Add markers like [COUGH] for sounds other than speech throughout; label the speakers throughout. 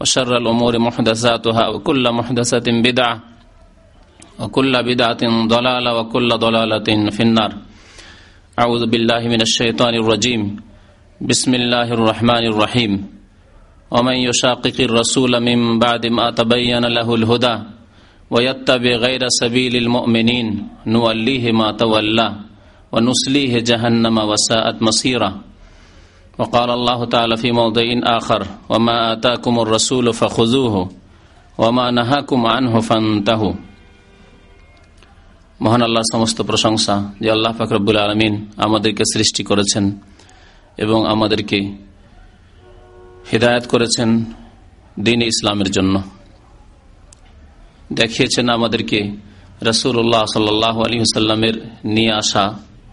Speaker 1: وشر الأمور محدثاتها وكل محدثة بدعة وكل بدعة ضلالة وكل ضلالة في النار. أعوذ بالله من الشيطان الرجيم. بسم الله الرحمن الرحيم. ومن يشاقق الرسول من بعد ما تبين له الهدى ويتبع غير سبيل المؤمنين نوليه ما تولى ونسليه جهنم وساءت مصيرا. وقال الله تعالى في موضع آخر وما آتاكم الرسول فخذوه وما نهاكم عنه فانتهوا মহান আল্লাহ সমস্ত প্রশংসা যে আল্লাহ ফাকরবুল আলমিন আমাদেরকে সৃষ্টি করেছেন এবং আমাদেরকে হৃদায়ত করেছেন দিন ইসলামের জন্য দেখিয়েছেন আমাদেরকে রসুল্লাহ সাল্লাহ আলী সাল্লামের নিয়ে আসা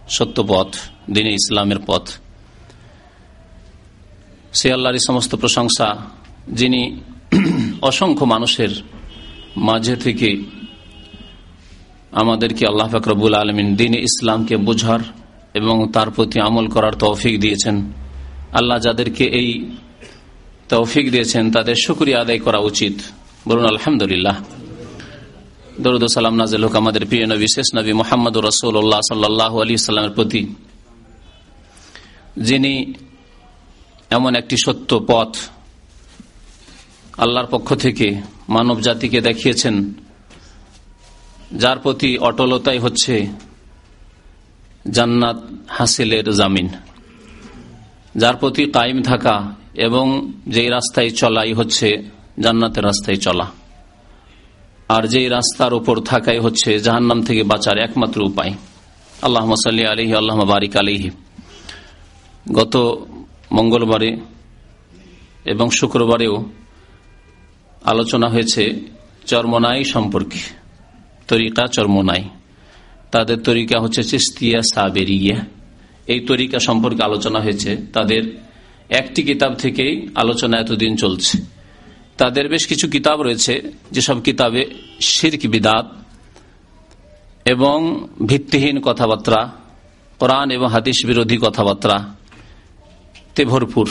Speaker 1: সত্য পথ দিনে ইসলামের পথ সে আল্লাহরই সমস্ত প্রশংসা, যিনি অসংখ্য মানুষের মাঝে থেকে আমাদেরকে আল্লাহ ফাকরবুল আলমিন দিন ইসলামকে বোঝার এবং তার প্রতি আমল করার তৌফিক দিয়েছেন। আল্লাহ যাদেরকে এই তৌফিক দিয়েছেন, তাদের শুক্রিয়া আদায় করা উচিত। বলুন, আলহামদুলিল্লাহ। দরুদ সালাম নাজিল হোক আমাদের প্রিয় নবী, শেষ নবী মোহাম্মদ রসুল্লাহ সাল্লাহ আলী সাল্লামের প্রতি, যিনি এমন একটি সত্য পথ আল্লাহর পক্ষ থেকে মানব জাতিকে দেখিয়েছেন, যার প্রতি অটলতাই হচ্ছে জান্নাত হাসিলের জামিন। যার প্রতি কায়েম থাকা এবং যেই রাস্তায় চলাই হচ্ছে জান্নাতের রাস্তায় চলা। আর যেই রাস্তার উপর থাকাই হচ্ছে জাহান্নাম থেকে বাঁচার একমাত্র উপায়। আল্লাহ সাল্লি আলহি আল্লাহ বারিক আলিহি গত মঙ্গলবারে এবং শুক্রবারেও আলোচনা হয়েছে চর্মনাই সম্পর্কে। তরিকা চর্মনাই। তাদের তরিকা হচ্ছে চিস্তিয়া সাবেরিয়া। এই তরিকা সম্পর্কে আলোচনা হয়েছে। তাদের একটি কিতাব থেকেই আলোচনা এতদিন চলছে। তাদের বেশ কিছু কিতাব রয়েছে, যেসব কিতাবে শির্ক, বিদাত এবং ভিত্তিহীন কথাবার্তা, কোরআন এবং হাদিস বিরোধী কথাবার্তা তে ভরপুর।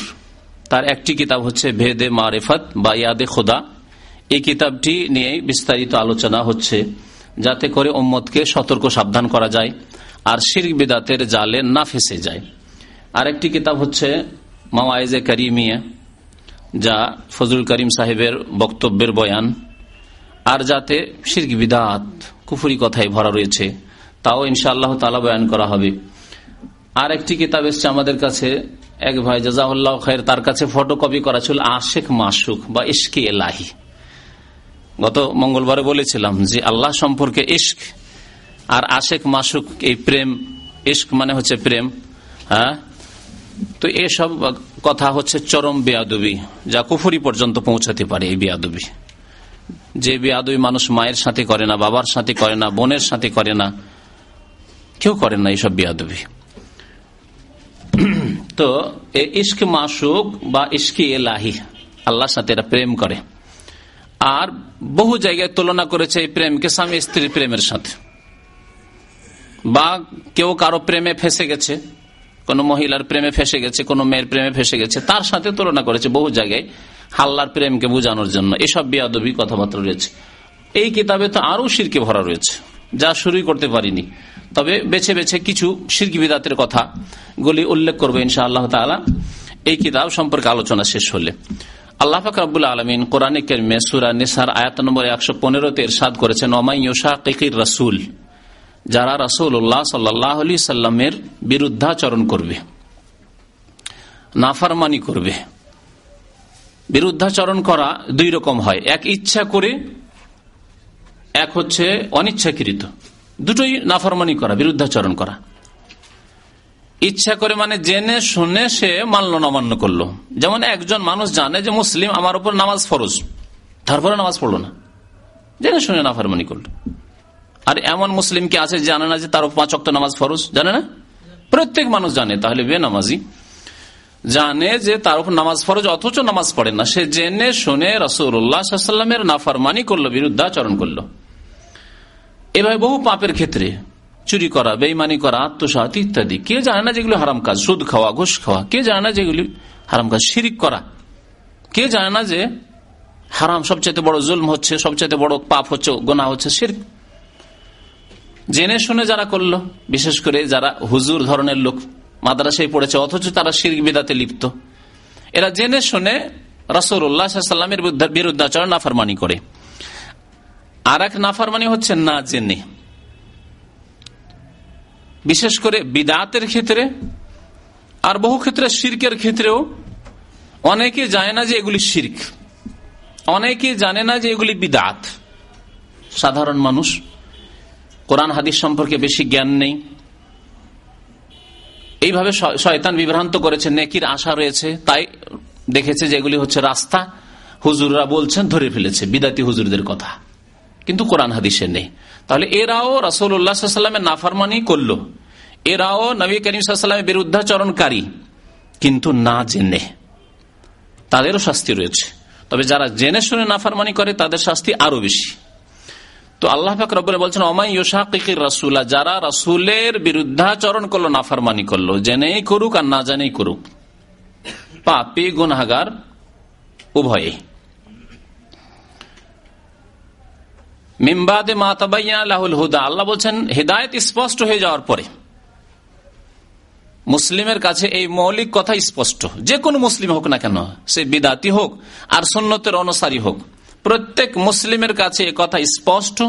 Speaker 1: তার একটি কিতাব হচ্ছে ভেদে মারেফত বা ইয়াদে খোদা। এই কিতাবটি নিয়ে বিস্তারিত আলোচনা হচ্ছে, যাতে করে ওম্মদকে সতর্ক সাবধান করা যায় আর শির্ক বিদাতের জালে না ফেসে যায়। আরেকটি কিতাব হচ্ছে মাওয়াইজে করিমিয়া, যা ফজলুল করিম সাহেবের বক্তব্যের বয়ান। আর যাতে শির্ক বিদাত কুফুরি কথায় ভরা রয়েছে, তাও ইনশাআল্লাহ তালা বয়ান করা হবে। আর একটি কিতাব এসছে আমাদের কাছে এক ভাই জাজাউল্লাহ খায়ের তার কাছে ফটোকপি করা ছিল আশেখ মাসুক বা ইস্কি এলাহি। গত মঙ্গলবারে বলেছিলাম যে, আল্লাহ সম্পর্কে ইস্ক আর আশেক মাসুক, এই প্রেম ইস্ক মানে হচ্ছে প্রেম হ্যাঁ? তো এসব কথা হচ্ছে চরম বেয়াদবি, যা কুফুরি পর্যন্ত পৌঁছাতে পারে এই বেয়াদবি। যে বেয়াদবি মানুষ মায়ের সাথে করে না, বাবার সাথে করে না, বোনের সাথে করে না, কেউ করে না এইসব বেয়াদবি। [CLEARS THROAT] তো ইস্ক মাসুক বা ইস্কি এলাহি, আল্লাহর সাথে এরা প্রেম করে। আর বহু জায়গায় তুলনা করেছে এই প্রেমকে স্বামী স্ত্রীর প্রেমের সাথে। বা কেউ কারও প্রেমে ফেসে গেছে, কোন মহিলার প্রেমে ফেসে গেছে, কোন মেয়ের প্রেমে ফেসে গেছে, তার সাথে তুলনা করেছে বহু জায়গায় হাল্লার প্রেমকে বোঝানোর জন্য। এসব বিয়াদবি কথাবার্তা রয়েছে। এই কিতাবে তো আরও শিরকে ভরা রয়েছে, যা শুরুই করতে পারিনি। তবে বেছে বেছে কিছু শিরকি বিদাতের কথা গুলি উল্লেখ করব ইনশা আল্লাহ তালা এই কিতাব সম্পর্কে আলোচনা শেষ হলে। আল্লাহ ফাকরাবুল আলমিন কোরআন সুরা নিসার আয়াত নম্বর একশো পনেরোতে ইরশাদ করেছেন রসুল যারা সাল্লাহ আলি সাল্লামের বিরুদ্ধাচরণ করবে, নাফারমানি করবে। বিরুদ্ধাচরণ করা দুই রকম হয়। এক ইচ্ছা করে, এক হচ্ছে অনিচ্ছাকৃত। দুটোই নাফরমানি করা, বিরুদ্ধাচরণ করা। ইচ্ছা করে মানে জেনে শুনে সে মানল নমান্য করল। যেমন একজন মানুষ জানে যে মুসলিম আমার উপর নামাজ ফরজ, তারপরে নামাজ পড়ল না। জেনে শুনে নাফরমানি করল। আর এমন মুসলিম কি আছে জানে না যে তার পাঁচ অক্ট নামাজ ফরজ? জানে না? প্রত্যেক মানুষ জানে, তাহলে বে নামাজি জানে যে তার উপর নামাজ ফরজ, অথচ নামাজ পড়ে না। সে জেনে শুনে রসুল্লাহামের নাফারমানি করল, বিরুদ্ধাচরণ করল। এভাবে বহু পাপের ক্ষেত্রে চুরি করা বেইমানি করা আত্মসাত ইত্যাদি। কে জানে না যেগুলি হারাম কাজ? সুদ খাওয়া, ঘুষ খাওয়া। কে জানে না যেগুলি হারাম কাজ? শিরিক করা। কে জানে না যে হারাম সবচেয়ে বড় জুলম হচ্ছে সবচেয়ে বড় পাপ হচ্ছে গোনা হচ্ছে, শিরিক? জেনে শুনে যারা করল, বিশেষ করে যারা হুজুর ধরনের লোক মাদ্রাসায় পড়েছে, অথচ তারা শিরিক বিদাতে লিপ্ত। এরা জেনে শুনে রাসৌল্লাহামের বিরুদ্ধাচরণ নাফারমানি করে। আর এক নাফারমানি হচ্ছে না জেনে। বিশেষ করে বিদাতের ক্ষেত্রে আর বহু ক্ষেত্রে শির্কের ক্ষেত্রেও অনেকে জানে না যে এগুলি শির্ক। অনেকে জানে না যে এগুলি বিদাত। সাধারণ মানুষ, কোরআন হাদিস সম্পর্কে বেশি জ্ঞান নেই। এইভাবে শয়তান বিভ্রান্ত করেছে, নেকির আশা রয়েছে, তাই দেখেছে যে এগুলি হচ্ছে রাস্তা। হুজুররা বলছেন ধরে ফেলেছে, বিদাতি হুজুরদের কথা। কিন্তু কোরআন হাদিসে নেই। তাহলে এরাও রাসৌল্লাহামের নাফারমানি করল। এরাও নবী করিম বিরুদ্ধাচরণকারী কিন্তু না জেনে। তাদেরও শাস্তি রয়েছে। তবে যারা জেনে শুনে নাফারমানি করে, তাদের শাস্তি আরও বেশি। তো আল্লাহ রব্বুল বলছেন অমাই ইউসাকির রাসুল্লাহ যারা রাসুলের বিরুদ্ধাচরণ করল, নাফারমানি করল, জেনেই করুক আর না জেনেই করুক। পাপি গুনাগার উভয়ে মিমবাদে মাতাবাইয়াহুল হুদা। আল্লাহ বলছেন, হেদায়ত স্পষ্ট হয়ে যাওয়ার পরে মুসলিমের কাছে এই মৌলিক কথা স্পষ্ট। যে কোনো মুসলিম হোক না কেন, সে বিদাতি হোক আর সন্ন্যতের অনুসারী হোক, প্রত্যেক মুসলিমের কাছে কথা স্পষ্ট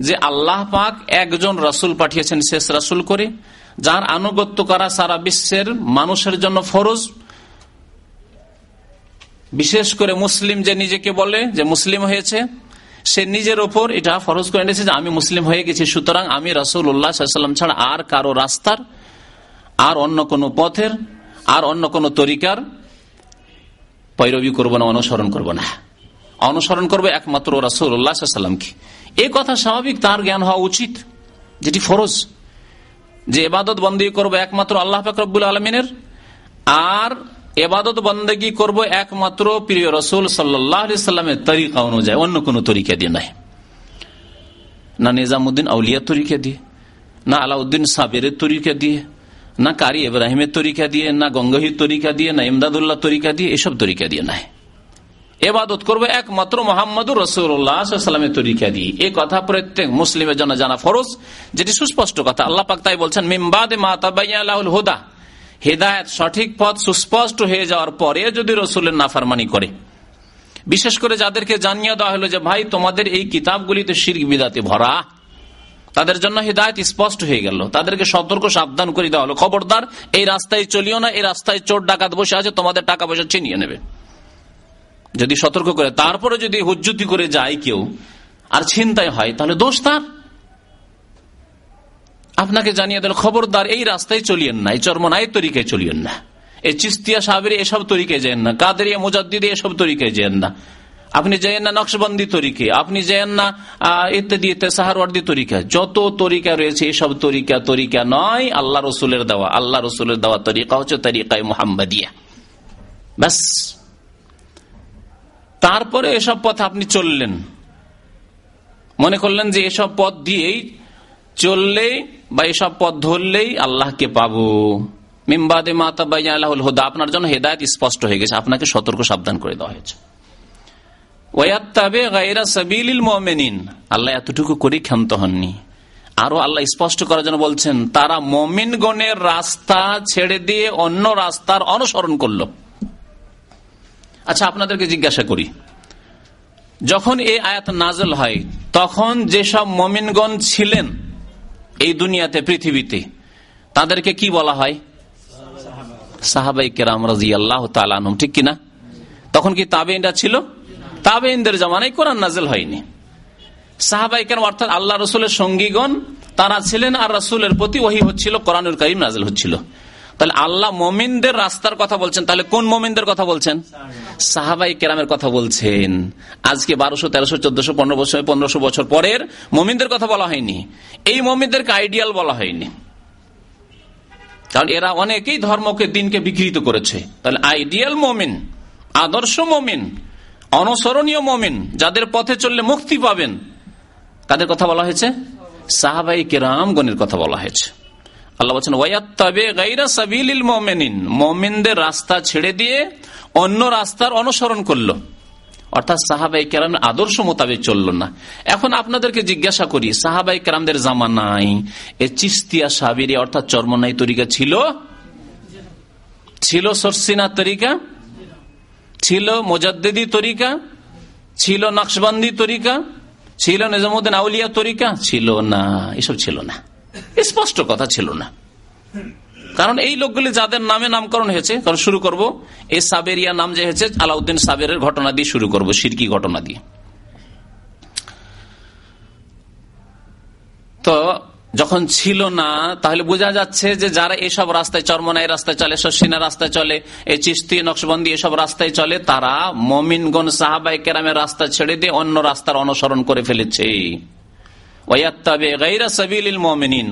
Speaker 1: যে আল্লাহ পাক একজন রাসুল পাঠিয়েছেন শেষ রাসুল করে, যার আনুগত্য করা সারা বিশ্বের মানুষের জন্য ফরজ। বিশেষ করে মুসলিম যে নিজেকে বলে যে মুসলিম হয়েছে সে নিজের ওপর এটা ফরজ করে নিয়েছে যে আমি মুসলিম হয়ে গেছি, সুতরাং আমি রাসুল উল্লাহাম ছাড়া আর কারও রাস্তার, আর অন্য কোনো পথের, আর অন্য কোনো তরিকার পৈরবী করব না, অনুসরণ করব না। অনুসরণ করবে একমাত্র রাসুল্লাহামকে এ কথা স্বাভাবিক, তার জ্ঞান হওয়া উচিত, যেটি ফরজ। যে এবাদত বন্দী করব একমাত্র আল্লাহ ফাকরুল আলমিনের, আর এবাদত বন্দেগি করব একমাত্র প্রিয় রসুল সাল্লামের তরিকা অনুযায়ী, অন্য কোন তরিকা দিয়ে নাই না নিজামুদ্দিন আউলিয়া তরিকা দিয়ে, না আলাউদ্দিন সাবেরের তরিকা দিয়ে, না কারি ইব্রাহিমের তরিকা দিয়ে, না গঙ্গহির তরিকা দিয়ে, না ইমদাদুল্লাহ তরিকা দিয়ে, এসব তরিকা দিয়ে নাই এবাদত করব একমাত্র মোহাম্মদুর রসুল্লাহামের তরিকা দিয়ে। এ কথা প্রত্যেক মুসলিমের জন্য জানা ফরজ, যেটি সুস্পষ্ট কথা। আল্লাহ পাক তাই বলছেন মিমবাদ মাতাবাইয়াল হুদা। হেদায়ত সঠিক পথ সুস্পষ্ট হয়ে যাওয়ার পরে যদি রসুলের নাফারমানি করে। বিশেষ করে যাদেরকে জানিয়ে দেওয়া হলো যে, ভাই, তোমাদের এই কিতাবগুলিতে শির্ক বিদাতে ভরা। তাদের জন্য হৃদায়ত স্পষ্ট হয়ে গেল। তাদেরকে সতর্ক, সাবধান করে দেওয়া হলো। খবরদার, এই রাস্তায় চলিও না, এই রাস্তায় চোর, ডাকাত বসে আছে, তোমাদের টাকা পয়সা ছিনিয়ে নেবে। যদি সতর্ক করে, তারপরে যদি হুজ্জুতি করে যায় কেউ, আর ছিনতাই হয়, তাহলে দোষ তার। আপনাকে জানিয়ে দিল খবরদার, এই রাস্তায় চলিয়েন না, এই চর্মনায় তরিকায় চলিয়েন না। এই চিস্তিয়া সাহাবের এসব তরিকায় যেন না, কাদেরিয়া মুজাদ্দিদে এসব তরিকায় যেন না। আপনি যেন না নকশবন্দি তরিকে, আপনি যেন না ইত্যাদি, সাহারওয়ার্দি তরিকা। যত তরিকা রয়েছে, এসব তরিকা তরিকা নয়, আল্লাহ রসুলের দেওয়া। আল্লাহ রসুলের দেওয়া তরিকা হচ্ছে তরিকায় মোহাম্মদিয়া। ব্যাস। তারপরে এসব পথ আপনি চললেন। মনে করলেন যে এসব পথ দিয়েই চললেই বা এসব পথ ধরলেই আল্লাহকে পাবো। মিমবাদে মাতা বাই আল্লাহুল হুদা, আপনার জন্য হেদায়ত স্পষ্ট হয়ে গেছে, আপনাকে সতর্ক সাবধান করে দেওয়া হয়েছে। আল্লাহ এতটুকু করে ক্ষান্ত হননি। আরও আল্লাহ স্পষ্ট করার জন্য বলছেন, তারা মমিন গণের রাস্তা ছেড়ে দিয়ে অন্য রাস্তার অনুসরণ করল। আচ্ছা আপনাদেরকে জিজ্ঞাসা করি, যখন এই আয়াত নাজল হয়, তখন যেসব মমিনগণ ছিলেন এই দুনিয়াতে, পৃথিবীতে। তাদেরকে কি বলা হয়? সাহাবাই কেরাম রাজি আল্লাহ তালানম ঠিক কিনা? তখন কি তাবেইনরা ছিল? তাবেইনদের জামানায় কোরআন নাজেল হয়নি। সাহাবাই কেরাম, অর্থাৎ আল্লাহ রসুলের সঙ্গীগণ, তারা ছিলেন আর রসুলের প্রতি ওহি হচ্ছিল, কোরআনুল করিম নাজেল হচ্ছিল। তাহলে আল্লাহ মমিনদের রাস্তার কথা বলছেন। তাহলে কোন মমিনদের কথা বলছেন? সাহাবাই কেরামের কথা বলছেন। আজকে বারোশো, তেরোশো, চোদ্দশো, পনেরো বছর, পনেরোশো বছর পরের মমিনদের কথা বলা হয়নি। এই মমিনদেরকে আইডিয়াল বলা হয়নি। কারণ এরা অনেকেই ধর্মকে, দিনকে বিকৃত করেছে। তাহলে আইডিয়াল মমিন, আদর্শ মমিন, অনুসরণীয় মমিন, যাদের পথে চললে মুক্তি পাবেন, কাদের কথা বলা হয়েছে? সাহাবাই কেরামগণের কথা বলা হয়েছে। আল্লাহ বলছেন ওয়াত্তাবে গাইরা সাবিল মোমেনিন। মোমিনদের রাস্তা ছেড়ে দিয়ে অন্য রাস্তার অনুসরণ করল। অর্থাৎ সাহাবাই কেরাম আদর্শ মোতাবেক চলল না। এখন আপনাদেরকে জিজ্ঞাসা করি সাহাবাই কেরামদের জামানাই এ চিস্তিয়া সাবিরি অর্থাৎ চর্মনাই তরিকা ছিল? ছিল সরসিনা তরিকা? ছিল মোজাদ্দেদি তরিকা? ছিল নকশবন্দি তরিকা? ছিল নিজামুদ্দিন আউলিয়া তরিকা? ছিল না, এসব ছিল না। স্পষ্ট কথা ছিল না। কারণ এই লোকগুলি যাদের নামে নামকরণ হয়েছে, কারণ শুরু করব এই সাবেরিয়া নাম যে হয়েছে, আলাউদ্দিন সাবেরের ঘটনা দিয়ে শুরু করব, সিরকি ঘটনা দিয়ে। তো যখন ছিল না, তাহলে বোঝা যাচ্ছে যে যারা এসব রাস্তায় চরমনাই রাস্তায় চলে শসিনা রাস্তায় চলে এই চিস্তি, নকশবন্দি এসব রাস্তায় চলে, তারা মমিনগণ সাহাবাই কেরামের রাস্তা ছেড়ে দিয়ে অন্য রাস্তার অনুসরণ করে ফেলেছে।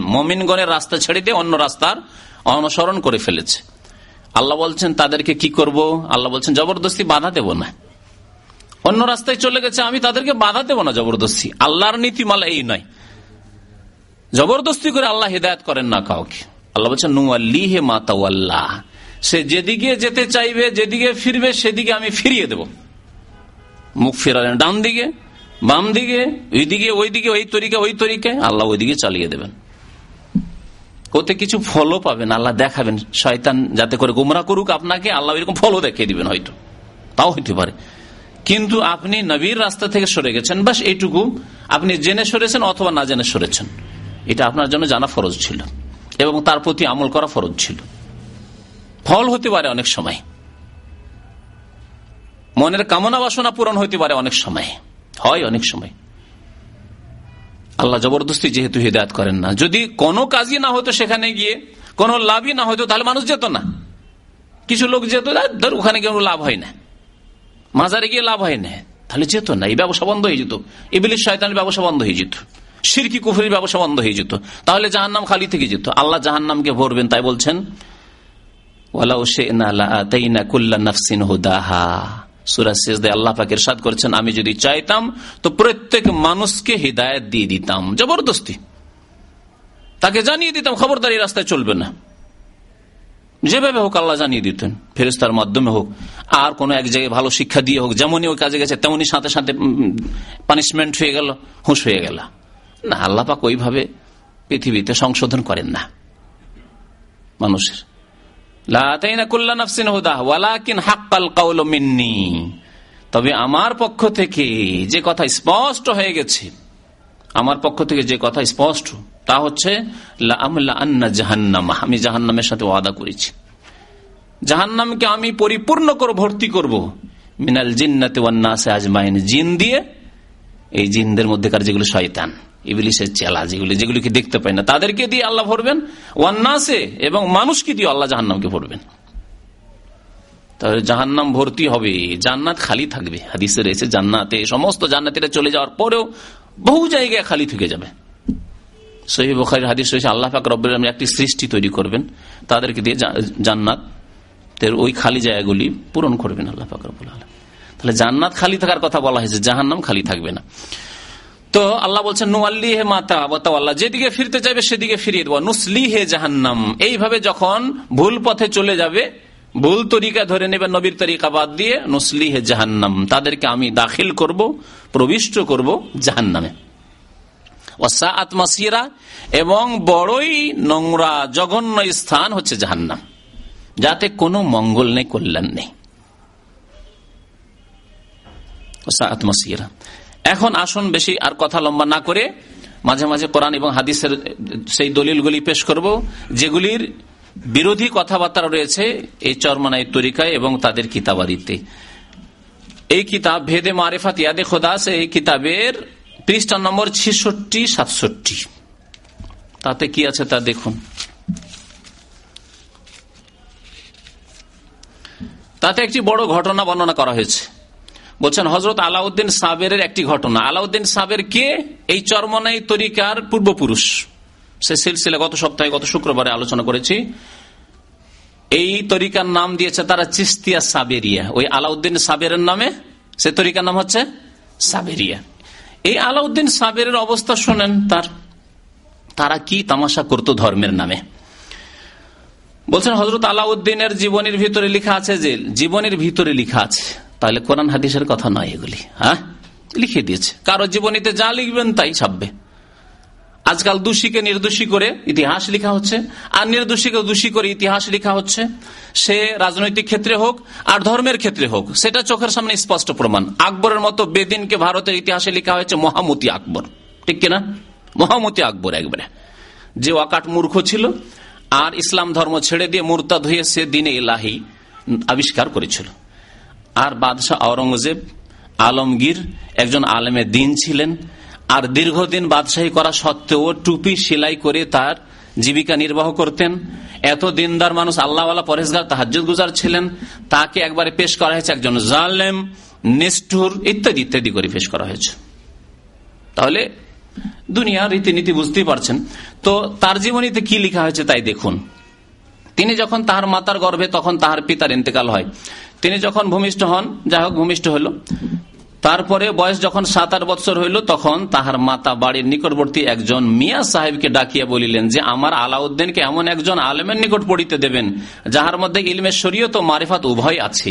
Speaker 1: মমিনগণের রাস্তা ছেড়ে দিয়ে অন্য রাস্তার অনুসরণ করে ফেলেছে। আল্লাহ বলছেন, তাদেরকে কি করব? আল্লাহ বলছেন, জবরদস্তি বাধা দেব না। অন্য রাস্তায় চলে গেছে, আমি তাদেরকে বাধা দেব না জবরদস্তি। আল্লাহর নীতিমালা এই নয়। জবরদস্তি করে আল্লাহ হৃদায়ত করেন না কাউকে। আল্লাহ বলছেন নুয়াল্লি হে মাতাল্লাহ সে যেদিকে যেতে চাইবে, যেদিকে ফিরবে, সেদিকে আমি ফিরিয়ে দেব। মুখ ফিরালেন ডান দিকে বাম দিকে, ওইদিকে ওইদিকে, ওই তরিকা, ওই তরিকায় আল্লাহ ওইদিকে চালিয়ে দেবেন। ওতে কিছু ফলও পাবেন, আল্লাহ দেখাবেন। শয়তান যাতে করে গুমরা করুক আপনাকে, আল্লাহ এরকম ফলও দেখিয়ে দিবেন হয়তো। তাও হইতে পারে। কিন্তু আপনি নবীর রাস্তা থেকে সরে গেছেন বাস এইটুকু। আপনি জেনে সরেছেন অথবা না জেনে সরেছেন। এটা আপনার জন্য জানা ফরজ ছিল। এবং তার প্রতি আমল করা ফরজ ছিল। ফল হতে পারে অনেক সময়। মনের কামনা বাসনা পূরণ হইতে পারে অনেক সময়। হয় অনেক সময়। আল্লাহ জবরদস্তি যেহেতু হৃদায়ত করেন না। যদি কোনো কাজই না হতো সেখানে গিয়ে, কোনো লাভই না হতো, তাহলে মানুষ যেত না। কিছু লোক যেত, ধর ওখানে গিয়ে লাভ হয় না। মাজারে গিয়ে লাভ হয় না। তাহলে যেত না। এই ব্যবসা বন্ধ হয়ে যেত। এবিলিশ শয়তানের ব্যবসা বন্ধ হয়ে যেত। সিরকি কুফুরির ব্যবসা বন্ধ হয়ে যেত। তাহলে জাহান্নাম খালি থেকে যেত। আল্লাহ জাহান্নামকে ভরবেন, তাই বলছেন, ওয়ালাউ সে না কুল্লা নাফসিন হুদাহা। আল্লাহ পাকের সাদ করেছেন, আমি যদি চাইতাম, তো প্রত্যেক মানুষকে হৃদায়ত দিয়ে দিতাম। জবরদস্তি। তাকে জানিয়ে দিতাম, খবরদারি রাস্তায় চলবে না। যেভাবে হোক আল্লাহ জানিয়ে দিতেন ফেরেস্তার মাধ্যমে হোক। আর কোন এক জায়গায় ভালো শিক্ষা দিয়ে হোক, যেমনই ওই কাজে গেছে তেমনি সাথে সাথে পানিশমেন্ট হয়ে গেল, হুঁশ হয়ে গেল। না, আল্লাহ পাক ওইভাবে পৃথিবীতে সংশোধন করেন না। মানুষের। তবে আমার পক্ষ থেকে যে কথা স্পষ্ট হয়ে গেছে, আমার পক্ষ থেকে যে কথা স্পষ্ট, তা হচ্ছে জাহান্নাম, আমি জাহান্নামের সাথে ওয়াদা করেছি। জাহান্নামকে আমি পরিপূর্ণ করে ভর্তি করব, মিনাল জিন্নাতে আজমাইন, জিন দিয়ে, এই জিনদের মধ্যেকার যেগুলো শয়তান। ইবলিসের চেলা, যেগুলি যেগুলিকে দেখতে পাই না। তাদেরকে দিয়ে আল্লাহ ভরবেন? ওয়ান্নাসে এবং মানুষকে দিয়ে আল্লাহ জাহান্নামকে ভরবেন। তাহলে জাহান্নাম ভর্তি হবে। জান্নাত খালি থাকবে। হাদিসে রয়েছে, জান্নাতে, সমস্ত জান্নাতিরা চলে যাওয়ার পরেও বহু জায়গায় খালি থেকে যাবে। সহি বখারি হাদিস রয়েছে, আল্লাহ পাক রব্বুল একটি সৃষ্টি তৈরি করবেন। তাদেরকে দিয়ে জান্নাত ওই খালি জায়গাগুলি পূরণ করবেন আল্লাহ পাক রব্বুল তাহলে জান্নাত খালি থাকার কথা বলা হয়েছে, জাহান্নাম খালি থাকবে না। তো আল্লাহ বলছেন নুয়াল্লি হে মাতা আল্লাহ যেদিকে ফিরতে চাইবে সেদিকে ফিরিয়ে দেবো। নুসলি হে জাহান্নাম এইভাবে যখন ভুল পথে চলে যাবে, ভুল তরিকা ধরে নেবে, নবীর তরিকা বাদ দিয়ে, নুসলি হে জাহান্নাম তাদেরকে আমি দাখিল করব, প্রবিষ্ট করব জাহান্নামে। এবং বড়ই নোংরা, জঘন্য স্থান হচ্ছে জাহান্নাম। যাতে কোনো মঙ্গল নেই, কল্যাণ নেই। এখন আসুন বেশি আর কথা লম্বা না করে মাঝে মাঝে কোরআন এবং হাদিসের সেই দলিলগুলি পেশ করব, যেগুলির বিরোধী কথাবার্তা রয়েছে এই চরমানাই তরিকায় এবং তাদের কিতাবাদিতে। এই কিতাব ভেদে মারেফাত ইয়াদে খোদাস এই কিতাবের পৃষ্ঠা নম্বর ছেষট্টি, সাতষট্টি। তাতে কি আছে তা দেখুন। তাতে একটি বড় ঘটনা বর্ণনা করা হয়েছে। বলছেন হজরত আলাউদ্দিন সাবের একটি ঘটনা। আলাউদ্দিন সাবের কে? এই চরমনাই তরিকার পূর্বপুরুষ। সে সিলসিলা গত সপ্তাহে, গত শুক্রবারে আলোচনা করেছি। এই তরিকার নাম দিয়েছে তারা চিস্তিয়া সাবেরিয়া। ওই আলাউদ্দিন সাবেরের নামে? সে তরিকার নাম হচ্ছে সাবেরিয়া। এই আলাউদ্দিন সাবেরের অবস্থা শোনেন তার। তারা কি তামাশা করত ধর্মের নামে? বলছেন হজরত আলাউদ্দিনের জীবনের ভিতরে লেখা আছে যে, জীবনের ভিতরে লিখা আছে তাহলে কোরআন হাদিসের কথা নয় এগুলি হ্যাঁ? লিখে দিয়েছে। কারও জীবনীতে যা লিখবেন তাই ছাপবে। আজকাল দোষীকে নির্দোষী করে ইতিহাস লিখা হচ্ছে, আর নির্দোষীকে দোষী করে ইতিহাস লিখা হচ্ছে। সে রাজনৈতিক ক্ষেত্রে হোক, আর ধর্মের ক্ষেত্রে হোক, সেটা চোখের সামনে স্পষ্ট প্রমাণ। আকবরের মতো বেদিনকে ভারতের ইতিহাসে লেখা হয়েছে মহামতি আকবর। ঠিক কিনা? মহামতি আকবর একবারে। যে ওয়াকাট মূর্খ ছিল, আর ইসলাম ধর্ম ছেড়ে দিয়ে মুরতাদ হয়ে সে দিনে এলাহি আবিষ্কার করেছিল। আর বাদশাহ আওরঙ্গজেব আলমগীর একজন আলেমের দিন ছিলেন। আর দীর্ঘদিন বাদশাহী করা সত্ত্বেও টুপি সেলাই করে তার জীবিকা নির্বাহ করতেন। এত দিনদার মানুষ আল্লাহওয়ালা পরেশগার তাহাজ গুজার ছিলেন। তাকে একবারে পেশ করা হয়েছে একজন জালেম, নিষ্ঠুর ইত্যাদি ইত্যাদি করে পেশ করা হয়েছে। তাহলে দুনিয়া রীতিনীতি বুঝতেই পারছেন। তো তার জীবনীতে কি লেখা হয়েছে তাই দেখুন। তিনি যখন তাহার মাতার গর্ভে তখন তাহার পিতার ইন্তেকাল হয়। তিনি যখন ভূমিষ্ঠ হন, যাই হোক, ভূমিষ্ঠ হইল। তারপরে বয়স যখন সাত, আট বছর হইল, তখন তাহার মাতা বাড়ির নিকটবর্তী একজন মিয়া সাহেবকে ডাকিয়া বলিলেন যে, আমার আলাউদ্দিনকে এমন একজন আলেমের নিকট পড়িতে দেবেন, যাহার মধ্যে ইলমের শরীয়ত ও মারিফাত উভয় আছে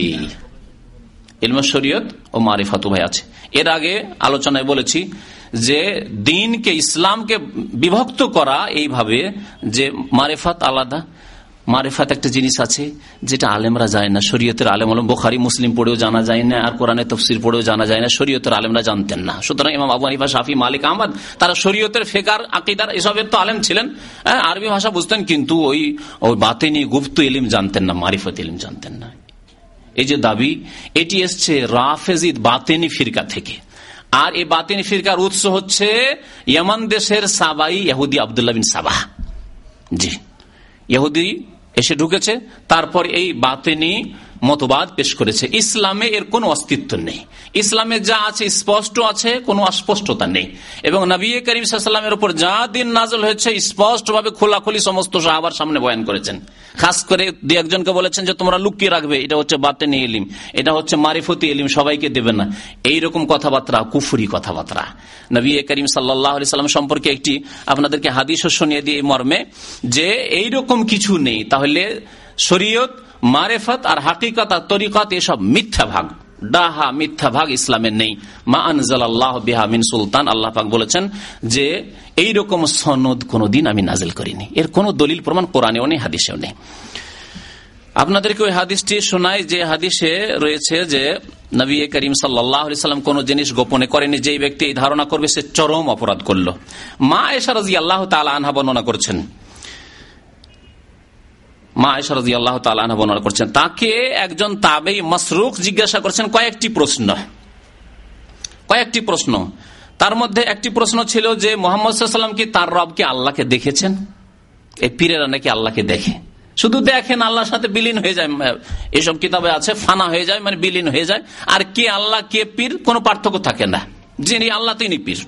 Speaker 1: ইলমের শরীয়ত ও মারিফাত উভয় আছে। এর আগে আলোচনায় বলেছি যে, দিনকে ইসলামকে বিভক্ত করা এইভাবে যে মারেফাত আলাদা মারেফাত একটা জিনিস আছে যেটা আলেমরা যায় না। শরীয়তের আলেম আলম বোখারি মুসলিম পড়েও জানা যায় না আর কোরআনে তফসির পড়েও জানা যায় না। শরীয়তের আলেমরা জানতেন না। সুতরাং ইমাম আবু হানিফা শাফি মালিক আহমদ তারা শরীয়তের ফেকার আকিদার এসবের তো আলেম ছিলেন। হ্যাঁ, আরবি ভাষা বুঝতেন কিন্তু ওই ওই বাতেনি গুপ্ত ইলিম জানতেন না মারিফত ইলিম জানতেন না। এই যে দাবি এটি এসছে রাফেজিদ বাতেনি ফিরকা থেকে। আর এই বাতিনি ফিরকার উৎস হচ্ছে ইয়ামান দেশের সাবাই ইহুদি আবদুল্লাহ বিন সাবাহ। জি। ইহুদি এসে ঢুকেছে। তারপর এই বাতিনি মতবাদ পেশ করেছে। ইসলামে এর কোনো অস্তিত্ব নেই। ইসলামে যা আছে স্পষ্ট আছে, কোনো অস্পষ্টতা নেই। এবং নবী করিম সাল্লামের উপর যা দিন নাজল হয়েছে স্পষ্ট ভাবে খোলাখুলি সমস্ত সাহাবার সামনে বয়ান করেছেন। খাস করে দু একজনকে বলেছেন যে, তোমরা লুকিয়ে রাখবে, এটা হচ্ছে বাতেনি এলিম এটা হচ্ছে মারিফতি এলিম সবাইকে দেবে না। এইরকম কথাবার্তা, কুফুরি কথাবার্তা। নবী করিম সাল্লাহ সাল্লাম সম্পর্কে একটি আপনাদেরকে হাদিস শুনিয়ে দিয়ে মর্মে, যে এইরকম কিছু নেই, তাহলে শরীয়ত মারেফত আর হাকিকত আর তরিকত এসব মিথ্যা ভাগ। ডাহা মিথ্যা ভাগ ইসলামের নেই। মা আনজাল বিহা মিন সুলতান, আল্লাহ পাক বলেছেন যে এই রকম সনদ কোনদিন আমি নাজেল করিনি। এর কোন দলিল প্রমাণ কোরআনেও নেই, হাদিসেও নেই। আপনাদেরকে ওই হাদিসটি শোনায় যে হাদিসে রয়েছে যে, নবী করিম সাল্লাম কোন জিনিস গোপনে করেনি যে ব্যক্তি এই ধারণা করবে সে চরম অপরাধ করল। মা এসা রাজি আল্লাহ তালা আনহা বর্ণনা করছেন মা আয়সারদি আল্লাহ তালা বর্ণনা করছেন, তাকে একজন তাবেই মসরুক জিজ্ঞাসা করছেন, কয়েকটি প্রশ্ন। কয়েকটি প্রশ্ন। তার মধ্যে একটি প্রশ্ন ছিল যে, মোহাম্মদ কি তার রবকে আল্লাহকে দেখেছেন? এই পীরেরা নাকি আল্লাহকে দেখে। শুধু দেখেন, আল্লাহর সাথে বিলীন হয়ে যায়, এসব কিতাবে আছে, ফানা হয়ে যায় মানে বিলীন হয়ে যায়। আর কে আল্লাহ, কে পীর, কোনো পার্থক্য থাকে না। যিনি আল্লাহ, তিনি পীর।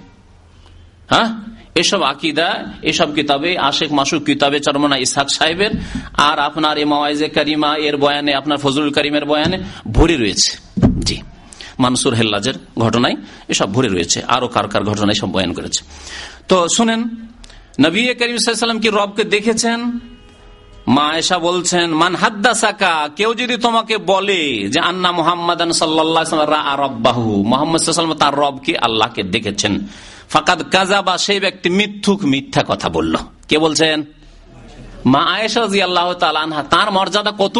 Speaker 1: হ্যাঁ? এসব আকিদা, এসব কিতাবে, আশেখ মাসুক কিতাবে চরমনা ইসাক সাহেবের, আর আপনার এ মাওয়াইজে করিমা এর বয়ানে, আপনার ফজলুল করিমের বয়ানে ভরে রয়েছে। জি। মানসুর হেল্লাজের ঘটনায় এসব ভরে রয়েছে। আরও কার কার ঘটনায় সব বয়ান করেছে। তো শুনেন, নবী করিম সাল্লাম কি রবকে দেখেছেন? মা এসা বলছেন, মান হাদ্দাসাকা, কেউ যদি তোমাকে বলে যে, আন্না মোহাম্মদ মোহাম্মদ তার রবকে আল্লাহকে দেখেছেন। ফাকাদ কাজা বা সেই ব্যক্তি মিথ্যুক মিথ্যা কথা বলল। কে বলছেন? মা আয়েশা জি আল্লাহ তালানহা তার মর্যাদা কত?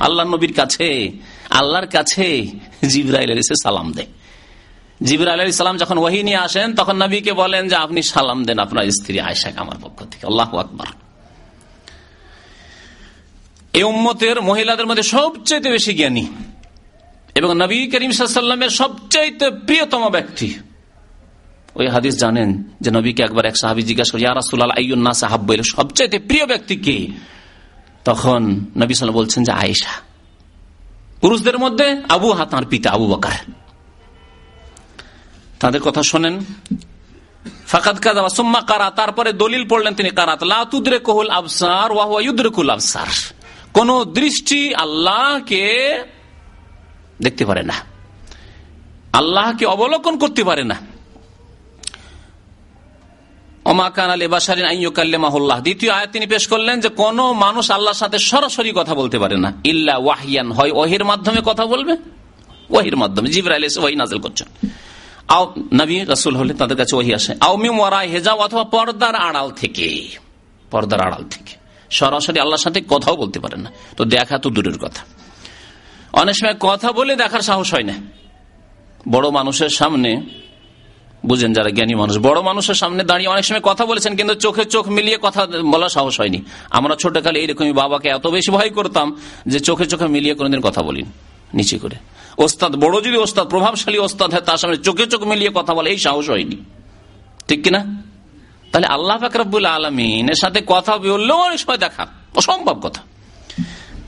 Speaker 1: আল্লাহ নবীর কাছে, আল্লাহর কাছে জিব্রাইল এসে সালাম দেয় জিবির আলী ইসলাম যখন ওহি নিয়ে আসেন, তখন নবীকে বলেন যে, আপনি সালাম দেন আপনার স্ত্রী আয়সাকে আমার পক্ষ থেকে। আল্লাহ আকবর। এই উম্মতের মহিলাদের মধ্যে সবচেয়ে বেশি জ্ঞানী। এবং নবী করিম সাল্লামের সবচাইতে প্রিয়তম ব্যক্তি। ওই হাদিস জানেন যে নবীকে একবার এক সাহাবি জিজ্ঞাসা করি ইয়ারাসুল্লাহ আইন্না সাহাব সবচাইতে প্রিয় ব্যক্তি কে? তখন নবী সাল্লাম বলছেন যে, আয়েশা। পুরুষদের মধ্যে আবু হাতার পিতা আবু বকার। তাদের কথা শোনেন। ফাকাদ কাজা সুম্মা কারা, তারপরে দলিল পড়লেন তিনি কারাত। লাতুদ্রে কহুল আবসার ওয়াহুদ্রেকুল আবসার। কোন দৃষ্টি আল্লাহকে দেখতে পারে না। আল্লাহকে অবলোকন করতে পারে না। দ্বিতীয় আয়াত তিনি পেশ করলেন যে, কোন মানুষ আল্লাহর সাথে সরাসরি কথা বলতে পারে না। ইল্লা ওয়াহিয়ান, হয় মাধ্যমে কথা বলবে, ওহির মাধ্যমে। আও হলে তাদের কাছে আসে। হেজাও অথবা পর্দার আড়াল থেকে, পর্দার আড়াল থেকে। সরাসরি আল্লাহর সাথে কথাও বলতে পারে না। তো দেখা তো দূরের কথা। অনেক সময় কথা বলে দেখার সাহস হয় না। বড় মানুষের সামনে, বুঝেন যারা জ্ঞানী মানুষ, বড় মানুষের সামনে দাঁড়িয়ে অনেক সময় কথা বলেছেন, কিন্তু চোখে চোখ মিলিয়ে কথা বলার সাহস হয়নি। আমরা ছোটকালে এইরকমই বাবাকে এত বেশি ভয় করতাম যে চোখে চোখে মিলিয়ে কোনোদিন কথা বলিন, নিচে করে। ওস্তাদ, বড় যদি ওস্তাদ, প্রভাবশালী ওস্তাদ হয়, তার সামনে চোখে চোখ মিলিয়ে কথা বলে এই সাহস হয়নি। ঠিক কিনা? তাহলে আল্লাহ ফাকরাবুল আলমিনের সাথে কথা বললেও অনেক সময় দেখা। অসম্ভব কথা।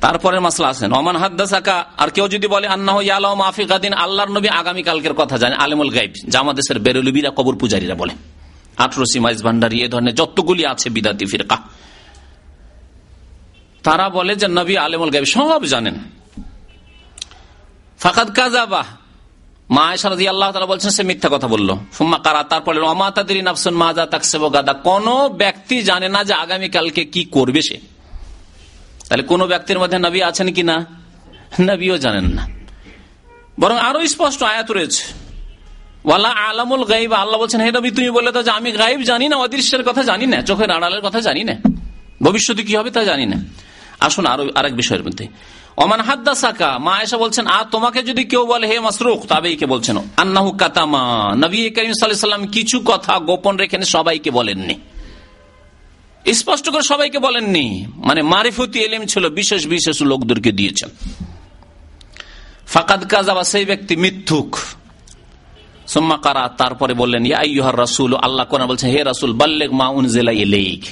Speaker 1: তারপরে মাসলা আছেন অমান হাদ্দাসাকা, আর কেউ যদি বলে আন্না ইয়ালাম আফিকাদিন, আল্লাহর নবী আগামীকালকের কথা জানে, আলিমুল গাইব জামাদেশের বেরুলবিরা, কবর পূজারীরা বলে। আঠরো সিমাইজ ভান্ডারি, এ ধরনের যতগুলি আছে বিদাতি ফিরকা। তারা বলে যে, নবী আলিমুল গাইব সব জানেন। ফাকাদ কাজাবা মা আয়সারদি আল্লাহ বলছেন, সে মিথ্যা কথা বলল। তারপরে ব্যক্তি জানে না যে আগামীকালকে কি করবে সে। তাহলে কোন ব্যক্তির মধ্যে নবী আছেন কি না? নবীও জানেন না। বরং আরও স্পষ্ট আয়াত রয়েছে। ওয়াল্লা আলামুল গাইব আল্লাহ বলছেন, হে নবী, তুমি বলে যে আমি গাইব জানি না, অদৃশ্যের কথা জানি না, চোখের আড়ালের কথা জানি না। ভবিষ্যতে কি হবে তা জানি না। আসুন আরও আরেক বিষয়ের মধ্যে। অমান হাদ্দা সাকা মা এসা বলছেন, আর তোমাকে যদি কেউ বলে, হে মাসরুক তবে কে বলছেন, আন্নাহু কাতামা নবী করিম সাল্লাম কিছু কথা গোপন রেখে সবাইকে বলেননি। স্পষ্ট করে সবাইকে বলেননি। মানে মারিফতি এলিম ছিল, বিশেষ বিশেষ লোকদেরকে দিয়েছেন ফাকাদ কাজাবা সেই ব্যক্তি মিথ্যুক। সোম্মা কারা তারপরে বললেন ইয়ার রাসুল আল্লাহ কোরআন বলছেন হে রাসুল বাল্লেক মা উনজেলা ইলেক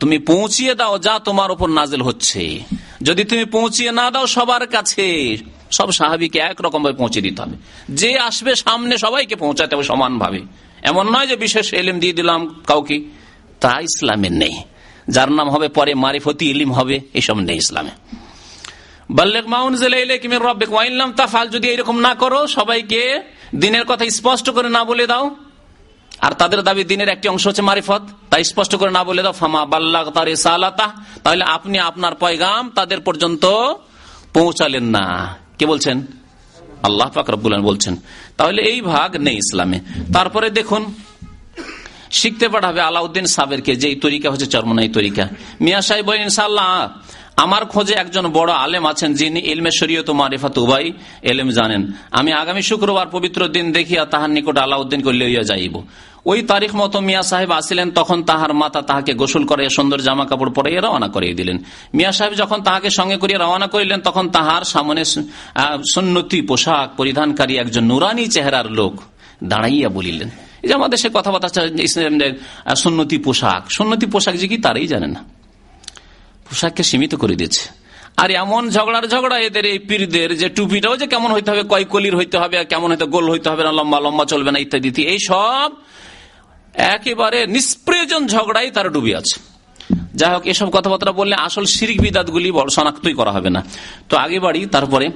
Speaker 1: তুমি পৌঁছিয়ে দাও যা তোমার উপর নাজেল হচ্ছে। যদি তুমি পৌঁছিয়ে না দাও সবার কাছে, সব সাহাবিকে একরকম ভাবে পৌঁছে দিতে হবে। যে আসবে সামনে সবাইকে পৌঁছাতে হবে সমান ভাবে এমন নয় যে বিশেষ এলিম দিয়ে দিলাম কাউকে। তা ইসলামের নেই। যার নাম হবে পরে মারিফতি ইলিম হবে, এসব নেই ইসলামে। যদি এরকম না করো, সবাইকে দিনের কথা স্পষ্ট করে না বলে দাও। আর তাদের দাবি দিনের একটি অংশ হচ্ছে মারিফত। তাই স্পষ্ট করে না বলে দাও, ফামা বাল্লাহ তার তাহলে আপনি আপনার পয়গাম তাদের পর্যন্ত পৌঁছালেন না। কে বলছেন? আল্লাহ পাক বলছেন। তাহলে এই ভাগ নেই ইসলামে। তারপরে দেখুন, শিখতে পাঠাবে আলাউদ্দিন সাবেরকে যে তরিকা হচ্ছে চরমনাই তরিকা। মিয়া সাহেব ইনশাল্লাহ আমার খোঁজে একজন বড় আলেম আছেন যিনি এলমে শরীয়ত মারিফাত উবাই এলেম জানেন। আমি আগামী শুক্রবার পবিত্র দিন দেখিয়া তাহার নিকট আলাউদ্দিনকে লইয়া যাইব। ওই তারিখ মতো মিয়া সাহেব আসিলেন, তখন তাহার মাতা তাহাকে গোসল করে সুন্দর জামা কাপড় পরে রওনা করিয়ে দিলেন। মিয়া সাহেব যখন তাহাকে সঙ্গে করিয়া রওনা করিলেন, তখন তাহার সামনে সুন্নতি পোশাক পরিধানকারী একজন নুরানি চেহারার লোক দাঁড়াইয়া বলিলেন, এই যে আমাদের সে কথাবার্তা সুন্নতি পোশাক সুন্নতি পোশাক যে কি তারাই জানে না। পোশাককে সীমিত করে দিয়েছে। আর এমন ঝগড়ার ঝগড়া এদের, এই পীরদের যে টুপিটাও যে কেমন হইতে হবে, কয় কলির হইতে হবে কেমন হইতে গোল হইতে হবে না, লম্বা লম্বা চলবে না ইত্যাদি, এই সব একেবারে নিষ্প্রয়োজন ঝগড়াই তারা ডুবে আছে। যাই হোক এসব কথাবার্তা বললে আসল শিরিক বিদাত গুলি শনাক্তই করা হবে না। তো আগে বাড়ি, তারপরে?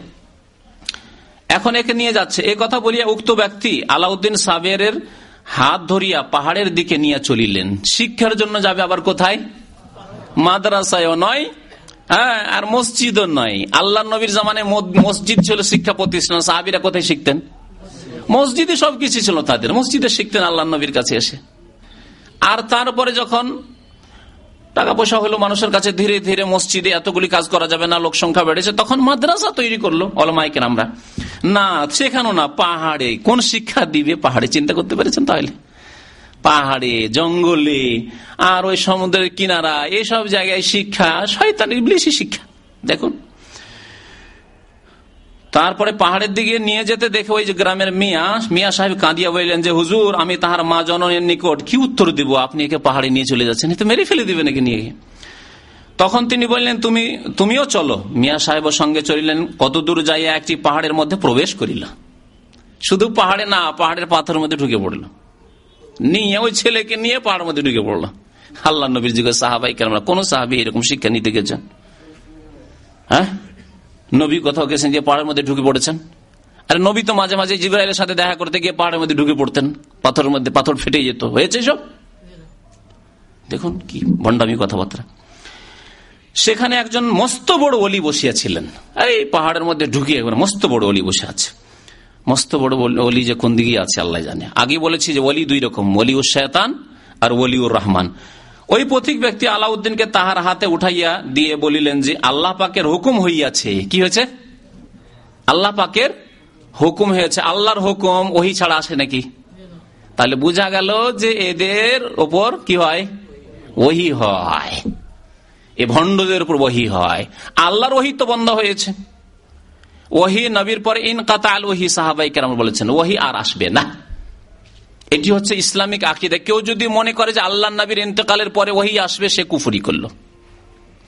Speaker 1: এখন একে নিয়ে যাচ্ছে। এই কথা বলিয়া উক্ত ব্যক্তি আলাউদ্দিন সাবের হাত ধরিয়া পাহাড়ের দিকে নিয়ে চলিলেন। শিক্ষার জন্য যাবে আবার কোথায়? মাদ্রাসায়ও নয় হ্যাঁ আর মসজিদও নয়। আল্লাহ নবীর জামানে মসজিদ ছিল শিক্ষা প্রতিষ্ঠান। সাহাবিরা কোথায় শিখতেন? মসজিদে সবকিছু ছিল তাদের। মসজিদে শিখতেন আল্লাহ নবীর কাছে এসে। আর তারপরে যখন টাকা পয়সা হলো মানুষের কাছে, ধীরে ধীরে মসজিদে এতগুলি কাজ করা যাবে না, লোক সংখ্যা বেড়েছে, তখন মাদ্রাসা তৈরি করল অলমাইকের আমরা না, সেখানেও না, পাহাড়ে, কোন শিক্ষা দিবে পাহাড়ে, চিন্তা করতে পেরেছেন তাহলে? পাহাড়ে, জঙ্গলে, আর ওই সমুদ্রের কিনারা, এসব জায়গায় শিক্ষা, শয়তানের বেশি শিক্ষা। দেখুন তারপরে পাহাড়ের দিকে নিয়ে যেতে দেখে ওই যে গ্রামের মিয়া মিয়া সাহেব কাঁদিয়া বললেন যে, হুজুর, আমি তাহার মা জননের নিকট কি উত্তর দিব? আপনি একে পাহাড়ে নিয়ে চলে যাচ্ছেন তো মেরে ফেলে দিবেন একে নিয়ে। তখন তিনি বললেন, তুমি, তুমিও চলো। মিয়া সাহেবের সঙ্গে চলিলেন কত দূর যাইয়া একটি পাহাড়ের মধ্যে প্রবেশ করিল। শুধু পাহাড়ে না, পাহাড়ের পাথরের মধ্যে ঢুকে পড়ল। নিয়ে ওই ছেলেকে নিয়ে পাহাড়ের মধ্যে ঢুকে পড়ল। আল্লাহ নবীর যুগে সাহাবাই কেন কোন সাহাবি এরকম শিক্ষা নিতে গেছেন? হ্যাঁ? নবী কোথাও গেছেন যে পাহাড়ের মধ্যে ঢুকে পড়েছেন? আরে নবী তো মাঝে মাঝে জিব্রাইলের সাথে দেখা করতে গিয়ে পাহাড়ের মধ্যে ঢুকে পড়তেন। পাথরের মধ্যে পাথর ফেটে যেত। হয়েছে সব? দেখুন কি ভণ্ডামি কথাবার্তা। সেখানে একজন মস্ত বড় অলি বসিয়াছিলেন। এই পাহাড়ের মধ্যে ঢুকিয়ে মস্ত বড় অলি বসে আছে। মস্ত বড় অলি যে কোন দিকে আছে, আল্লাহ জানে। আগে বলেছি যে অলি দুই রকম, অলি ও শেতান আর অলিউর রহমান। ওই পথিক ব্যক্তি আলাউদ্দিনকে তাহার হাতে উঠাইয়া দিয়ে বলিলেন যে, আল্লাহ পাকের হুকুম হইয়াছে। কি হয়েছে? আল্লাহ পাকের হুকুম হয়েছে। আল্লাহর হুকুম ওহি ছাড়া আসে নাকি? তাহলে বোঝা গেল যে এদের ওপর কি হয়? ওহি হয়। এ ভণ্ডদের উপর ওহি হয়। আল্লাহর ওহি তো বন্ধ হয়েছে। ওহি নবীর পর ইন কাতাল ওহি সাহাবাই কেরাম বলেছেন, ওহি আর আসবে না। এটি হচ্ছে ইসলামিক আকিদা। কেউ যদি মনে করে যে আল্লাহ নবীর ইন্তকালের পরে ওহি আসবে, সে কুফুরি করল।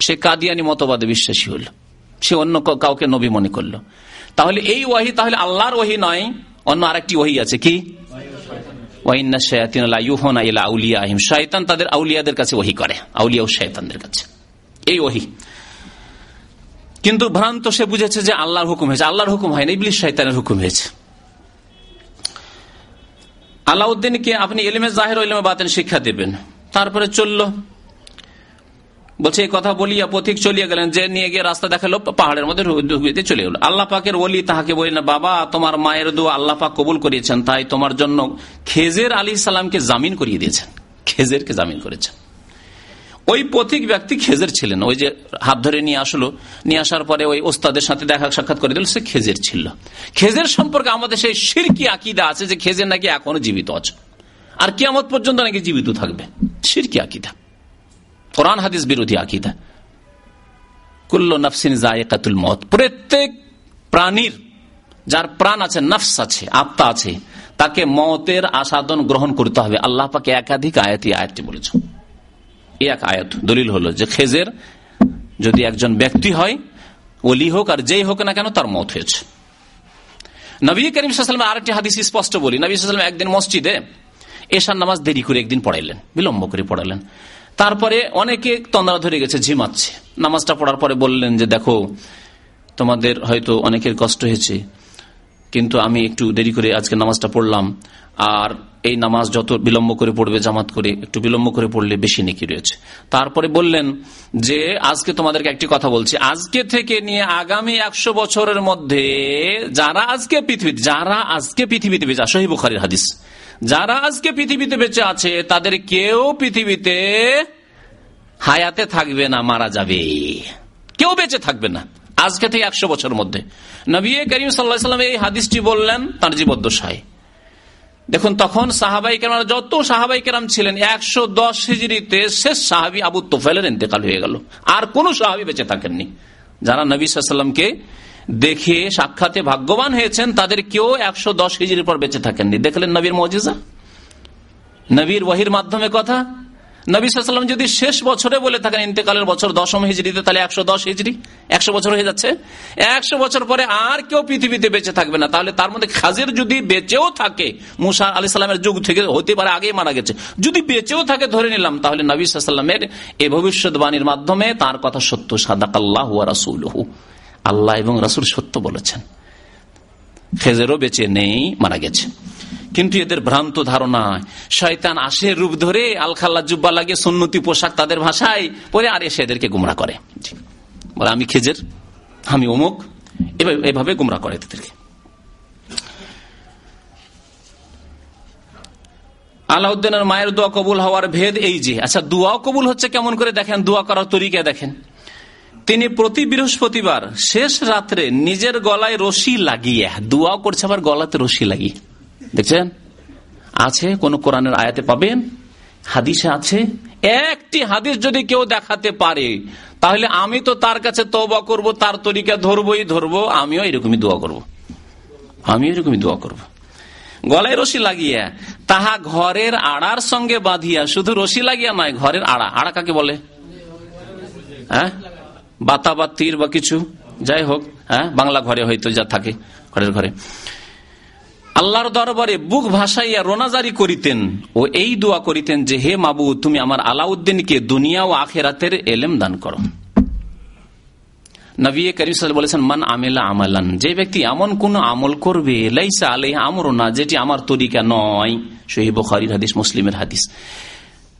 Speaker 1: সে কাদিয়ানি মতবাদে বিশ্বাসী হল। সে অন্য কাউকে নবী মনে করল। তাহলে এই ওয়াহি তাহলে আল্লাহর ওহি নয়, অন্য আরেকটি ওহি আছে কি? শয়তান তাদের আউলিয়াদের কাছে ওহি করে, আউলিয়া শয়তানদের কাছে। এই ওহি। কিন্তু ভ্রান্ত সে বুঝেছে যে আল্লাহর হুকুম হয়েছে। আল্লাহর হুকুম হয়নি, ইবলিশ শয়তানের হুকুম হয়েছে। আলাউদ্দিনকে আপনি এলিমে জাহের এলিমে বাতেন শিক্ষা দেবেন। তারপরে চলল। বলছে, এই কথা বলিয়া পথিক চলিয়া গেলেন, যে নিয়ে গিয়ে রাস্তা দেখাল, পাহাড়ের মধ্যে চলে গেল। আল্লাহ পাকের ওলি তাহাকে না বাবা, তোমার মায়ের দু আল্লাহ পাক কবুল করিয়েছেন, তাই তোমার জন্য খেজের আলী সালামকে জামিন করিয়ে দিয়েছেন। খেজেরকে জামিন করেছেন। ওই পথিক ব্যক্তি খেজের ছিলেন। ওই যে হাত ধরে নিয়ে আসলো, নিয়ে আসার পরে ওই ওস্তাদের সাথে দেখা সাক্ষাৎ করে দিল, সে খেজের ছিল। খেজের সম্পর্কে আমাদের সেই সিরকি আকিদা আছে যে খেজের নাকি এখনও জীবিত আছে। আর কিয়ামত পর্যন্ত নাকি জীবিত থাকবে। সিরকি আকিদা। কোরআন, হাদিস বিরোধী আকিদা। কুল্ল নফসিন জায়কাতুল মত প্রত্যেক প্রাণীর, যার প্রাণ আছে, নফস আছে, আত্মা আছে, তাকে মতের আসাদন গ্রহণ করতে হবে। আল্লাহ পাকে একাধিক আয়াতি আয়াতটি বলেছেন। এক আয়াত। দলিল হলো যে খেজের যদি একজন ব্যক্তি হয়, ওলি হোক আর যেই হোক না কেন তার মত হয়েছে। নবী করিম সাল্লাম আরেকটি হাদিস স্পষ্ট বলি। নবী সাল্লাম একদিন মসজিদে এশার নামাজ দেরি করে একদিন পড়াইলেন, বিলম্ব করে পড়ালেন তারপরে অনেকে তন্দ্রা ধরে গেছে ঝিমাচ্ছে নামাজটা পড়ার পরে বললেন যে, দেখো, তোমাদের হয়তো অনেকের কষ্ট হয়েছে, কিন্তু আমি একটু দেরি করে আজকে নামাজটা পড়লাম। আর এই নামাজ যত বিলম্ব করে পড়বে, জামাত করে, একটু বিলম্ব করে পড়লে বেশি নেকি রয়েছে। তারপরে বললেন যে, আজকে তোমাদেরকে একটি কথা বলছি। আজকে থেকে নিয়ে আগামী একশো বছরের মধ্যে যারা আজকে পৃথিবীতে, যারা আজকে পৃথিবীতে বেঁচে সহি বুখারির হাদিস, যারা আজকে পৃথিবীতে বেঁচে আছে, তাদের কেউ পৃথিবীতে হায়াতে থাকবে না, মারা যাবে। কেউ বেঁচে থাকবে না, আজকে থেকে একশো বছর মধ্যে। নবী করিম সাল্লাহাম এই হাদিসটি বললেন, তার জীবদ্দশায়। দেখুন, তখন সাহাবাই কেরাম যত সাহাবাই কেরাম ছিলেন, একশো দশ হিজড়িতে শেষ সাহাবি আবু তোফেলের ইন্তেকাল হয়ে গেল। আর কোন সাহাবি বেঁচে থাকেননি। যারা নবী সাল্লামকে দেখে সাক্ষাতে ভাগ্যবান হয়েছেন, তাদের কেউ একশো দশ হিজড়ির পর বেঁচে থাকেননি। দেখলেন নবীর মজিজা? নবীর ওয়াহির মাধ্যমে কথা? নবী যদি শেষ বছরে বলে থাকেন ইন্তেকালের বছর দশম হিজড়িতে, তাহলে একশো দশ হিজড়ি? একশো বছর হয়ে যাচ্ছে? একশো বছর পরে আর কেউ পৃথিবীতে বেঁচে থাকবে না। তাহলে তার মধ্যে খাজির যদি বেঁচেও থাকে, মুসা আলি সাল্লামের যুগ থেকে হতে পারে আগে মারা গেছে। যদি বেঁচেও থাকে ধরে নিলাম, তাহলে নবী সাল্লামের এই ভবিষ্যৎবাণীর মাধ্যমে তার কথা সত্য, সাদাকাল্লাহ রাসুল আল্লাহ এবং রাসুল সত্য বলেছেন। খেজেরও বেঁচে নেই, মারা গেছে। কিন্তু এদের ভ্রান্ত ধারণা। শয়তান আসে রূপ ধরে, আলখাল্লা জুব্বা লাগে সুন্নতি পোশাক তাদের ভাষায় পরে আর এসে এদেরকে গুমরা করে। বলে, আমি খেজের, আমি অমুক। এভাবে গুমরা করে তাদেরকে আলাউদ্দিনের মায়ের দোয়া কবুল হওয়ার ভেদ এই যে। আচ্ছা দোয়া কবুল হচ্ছে কেমন করে দেখেন? দোয়া করার তরিকা দেখেন। তিনি প্রতি বৃহস্পতিবার শেষ রাত্রে নিজের গলায় রশি লাগিয়ে, দোয়াও করছে আবার গলাতে রশি লাগিয়ে। দেখছেন? আছে, কোন কোরআনের আয়াতে পাবেন? হাদিসে আছে। একটি হাদিস যদি কেউ দেখাতে পারে, তাহলে আমি তো তার কাছে তবা করব, তার তরিকা ধরবই ধরবো, আমিও এরকমই দোয়া করব। আমিও এরকমই দোয়া করব। গলায় রশি লাগিয়া, তাহা ঘরের আড়ার সঙ্গে বাঁধিয়া, শুধু রশি লাগিয়া নয়, ঘরের আড়া। আড়া কাকে বলে? হ্যাঁ? বাতা বা তীর বা কিছু। যাই হোক হ্যাঁ? বাংলা ঘরে হয়তো যা থাকে, ঘরের ঘরে। আল্লাহর দরবারে বুক ভাসাইয়া রোনাজারি করিতেন ও এই দোয়া করিতেন যে, হে মাবু তুমি আমার আলাউদ্দিনকে দুনিয়া ও আখেরাতের এলেম দান করো। নবী করিম বলেছেন, মান আমেলা আমালান, যে ব্যক্তি এমন কোন আমল করবে, লাইসা আলাই আমর না, যেটি আমার তরিকা নয়। শহীদ বখারির হাদিস, মুসলিমের হাদিস।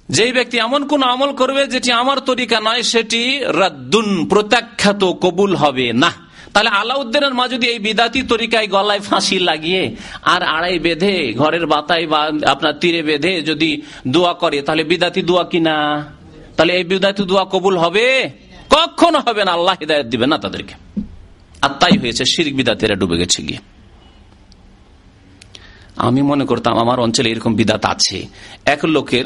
Speaker 1: যে ব্যক্তি এমন কোন আমল করবে, যেটি আমার তরিকা নয়, সেটি রাদ্দুন, প্রত্যাখ্যাত কবুল হবে না। তাহলে আলাউদ্দিনের মা যদি এই বিদাতি তরিকায় গলায় ফাঁসি লাগিয়ে আর আড়াই বেঁধে ঘরের বাতায় বা আপনার তীরে বেঁধে যদি দোয়া করে, তাহলে বিদাতি দোয়া কিনা? তাহলে এই বিদাতি দোয়া কবুল হবে? কখনো হবে না। আল্লাহ হৃদায়ত দিবে না তাদেরকে। আর তাই হয়েছে, শিরিক বিদাতিরা ডুবে গেছে গিয়ে। আমি মনে করতাম আমার অঞ্চলে এরকম বিদাত আছে। এক লোকের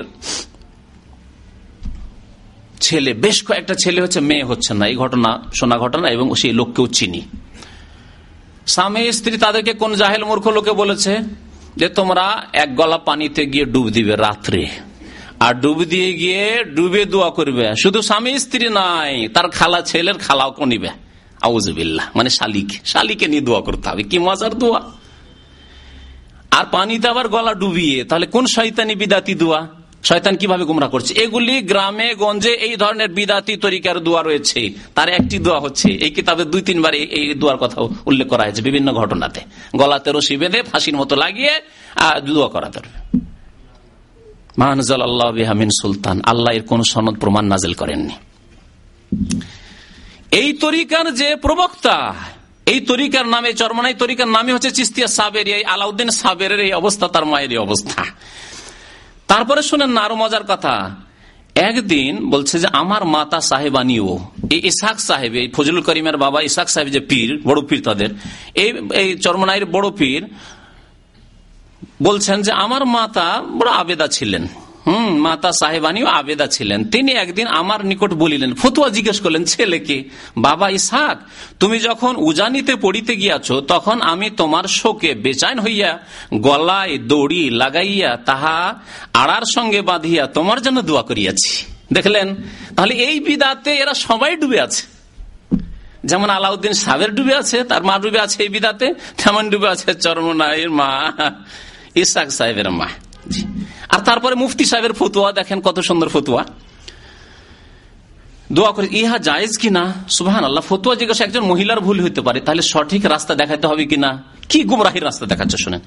Speaker 1: ছেলে, বেশ কয়েকটা ছেলে হচ্ছে, মেয়ে হচ্ছে না। এই ঘটনা, শোনা ঘটনা, এবং সেই লোককেও চিনি। স্বামী, স্ত্রী তাদেরকে কোন জাহেল মূর্খ লোকে বলেছে যে, তোমরা এক গলা পানিতে গিয়ে ডুব দিবে রাত্রে। আর ডুব দিয়ে গিয়ে ডুবে দোয়া করবে। শুধু স্বামী, স্ত্রী নাই, তার খালা ছেলের খালাও নিবে। আউজবিল্লা মানে শালিক, শালিকে নিয়ে দোয়া করতে হবে। কি মজার দোয়া? আর পানিতে আবার গলা ডুবিয়ে, তাহলে কোন শৈতানি বিদাতি দোয়া? শয়তান কীভাবে গুমরা করছে? এগুলি গ্রামে, গঞ্জে এই ধরনের বিদাতি তরিকার দোয়া রয়েছে। তার একটি দোয়া হচ্ছে, এই কিতাবে দুই তিনবার এই দোয়ার কথা উল্লেখ করা হয়েছে বিভিন্ন ঘটনাতে। গলাতে রশি বেঁধে, ফাঁসির মতো লাগিয়ে দোয়া করা ধরবে। মাহানজাল আল্লাহ বিহামিন সুলতান, আল্লাহ এর কোন সনদ প্রমাণ নাজেল করেননি। এই তরিকার যে প্রবক্তা, এই তরিকার নামে, চরমনাই তরিকার নামে হচ্ছে চিস্তিয়া সাবের আলাউদ্দিন সাবের এই অবস্থা, তার মায়ের অবস্থা। তারপরে শোনেন না আরও মজার কথা। একদিন বলছে যে, আমার মাতা সাহেব আনিও এই ইসাক সাহেব, এই ফজলুল করিমের বাবা ইসাক সাহেব যে পীর, বড় পীর তাদের, এই এই চরমনাইয়ের বড় পীর বলছেন যে, আমার মাতা বড় আবেদা ছিলেন। হম, মাতা সাহেবানিও আবেদা ছিলেন। তিনি একদিন আমার নিকট বলিলেন, ফতুয়া জিজ্ঞেস করলেন ছেলেকে বাবা ইসাক তুমি যখন উজানিতে পড়িতে গিয়াছ, তখন আমি তোমার শোকে বেচাইন হইয়া গলায় দড়ি লাগাইয়া তাহা আড়ার সঙ্গে বাঁধিয়া তোমার জন্য দোয়া করিয়াছি। দেখলেন, তাহলে এই বিদাতে এরা সবাই ডুবে আছে। যেমন আলাউদ্দিন সাবের ডুবে আছে, তার মা ডুবে আছে এই বিদাতে, তেমন ডুবে আছে চরমনাইয়ের মা ইসাক সাহেবের মা। আর তারপরে মুফতি সাহেবের ফতুয়া, দেখেন কত সুন্দর ফতুয়া। দোয়া করে, ইহা জায়েজ কিনা সুবাহান আল্লাহ ফতুয়া জিজ্ঞাসা, একজন মহিলার ভুল হইতে পারে, তাহলে সঠিক রাস্তা দেখাতে হবে কিনা কি গুমরাহির রাস্তা দেখাচ্ছে, শুনেন।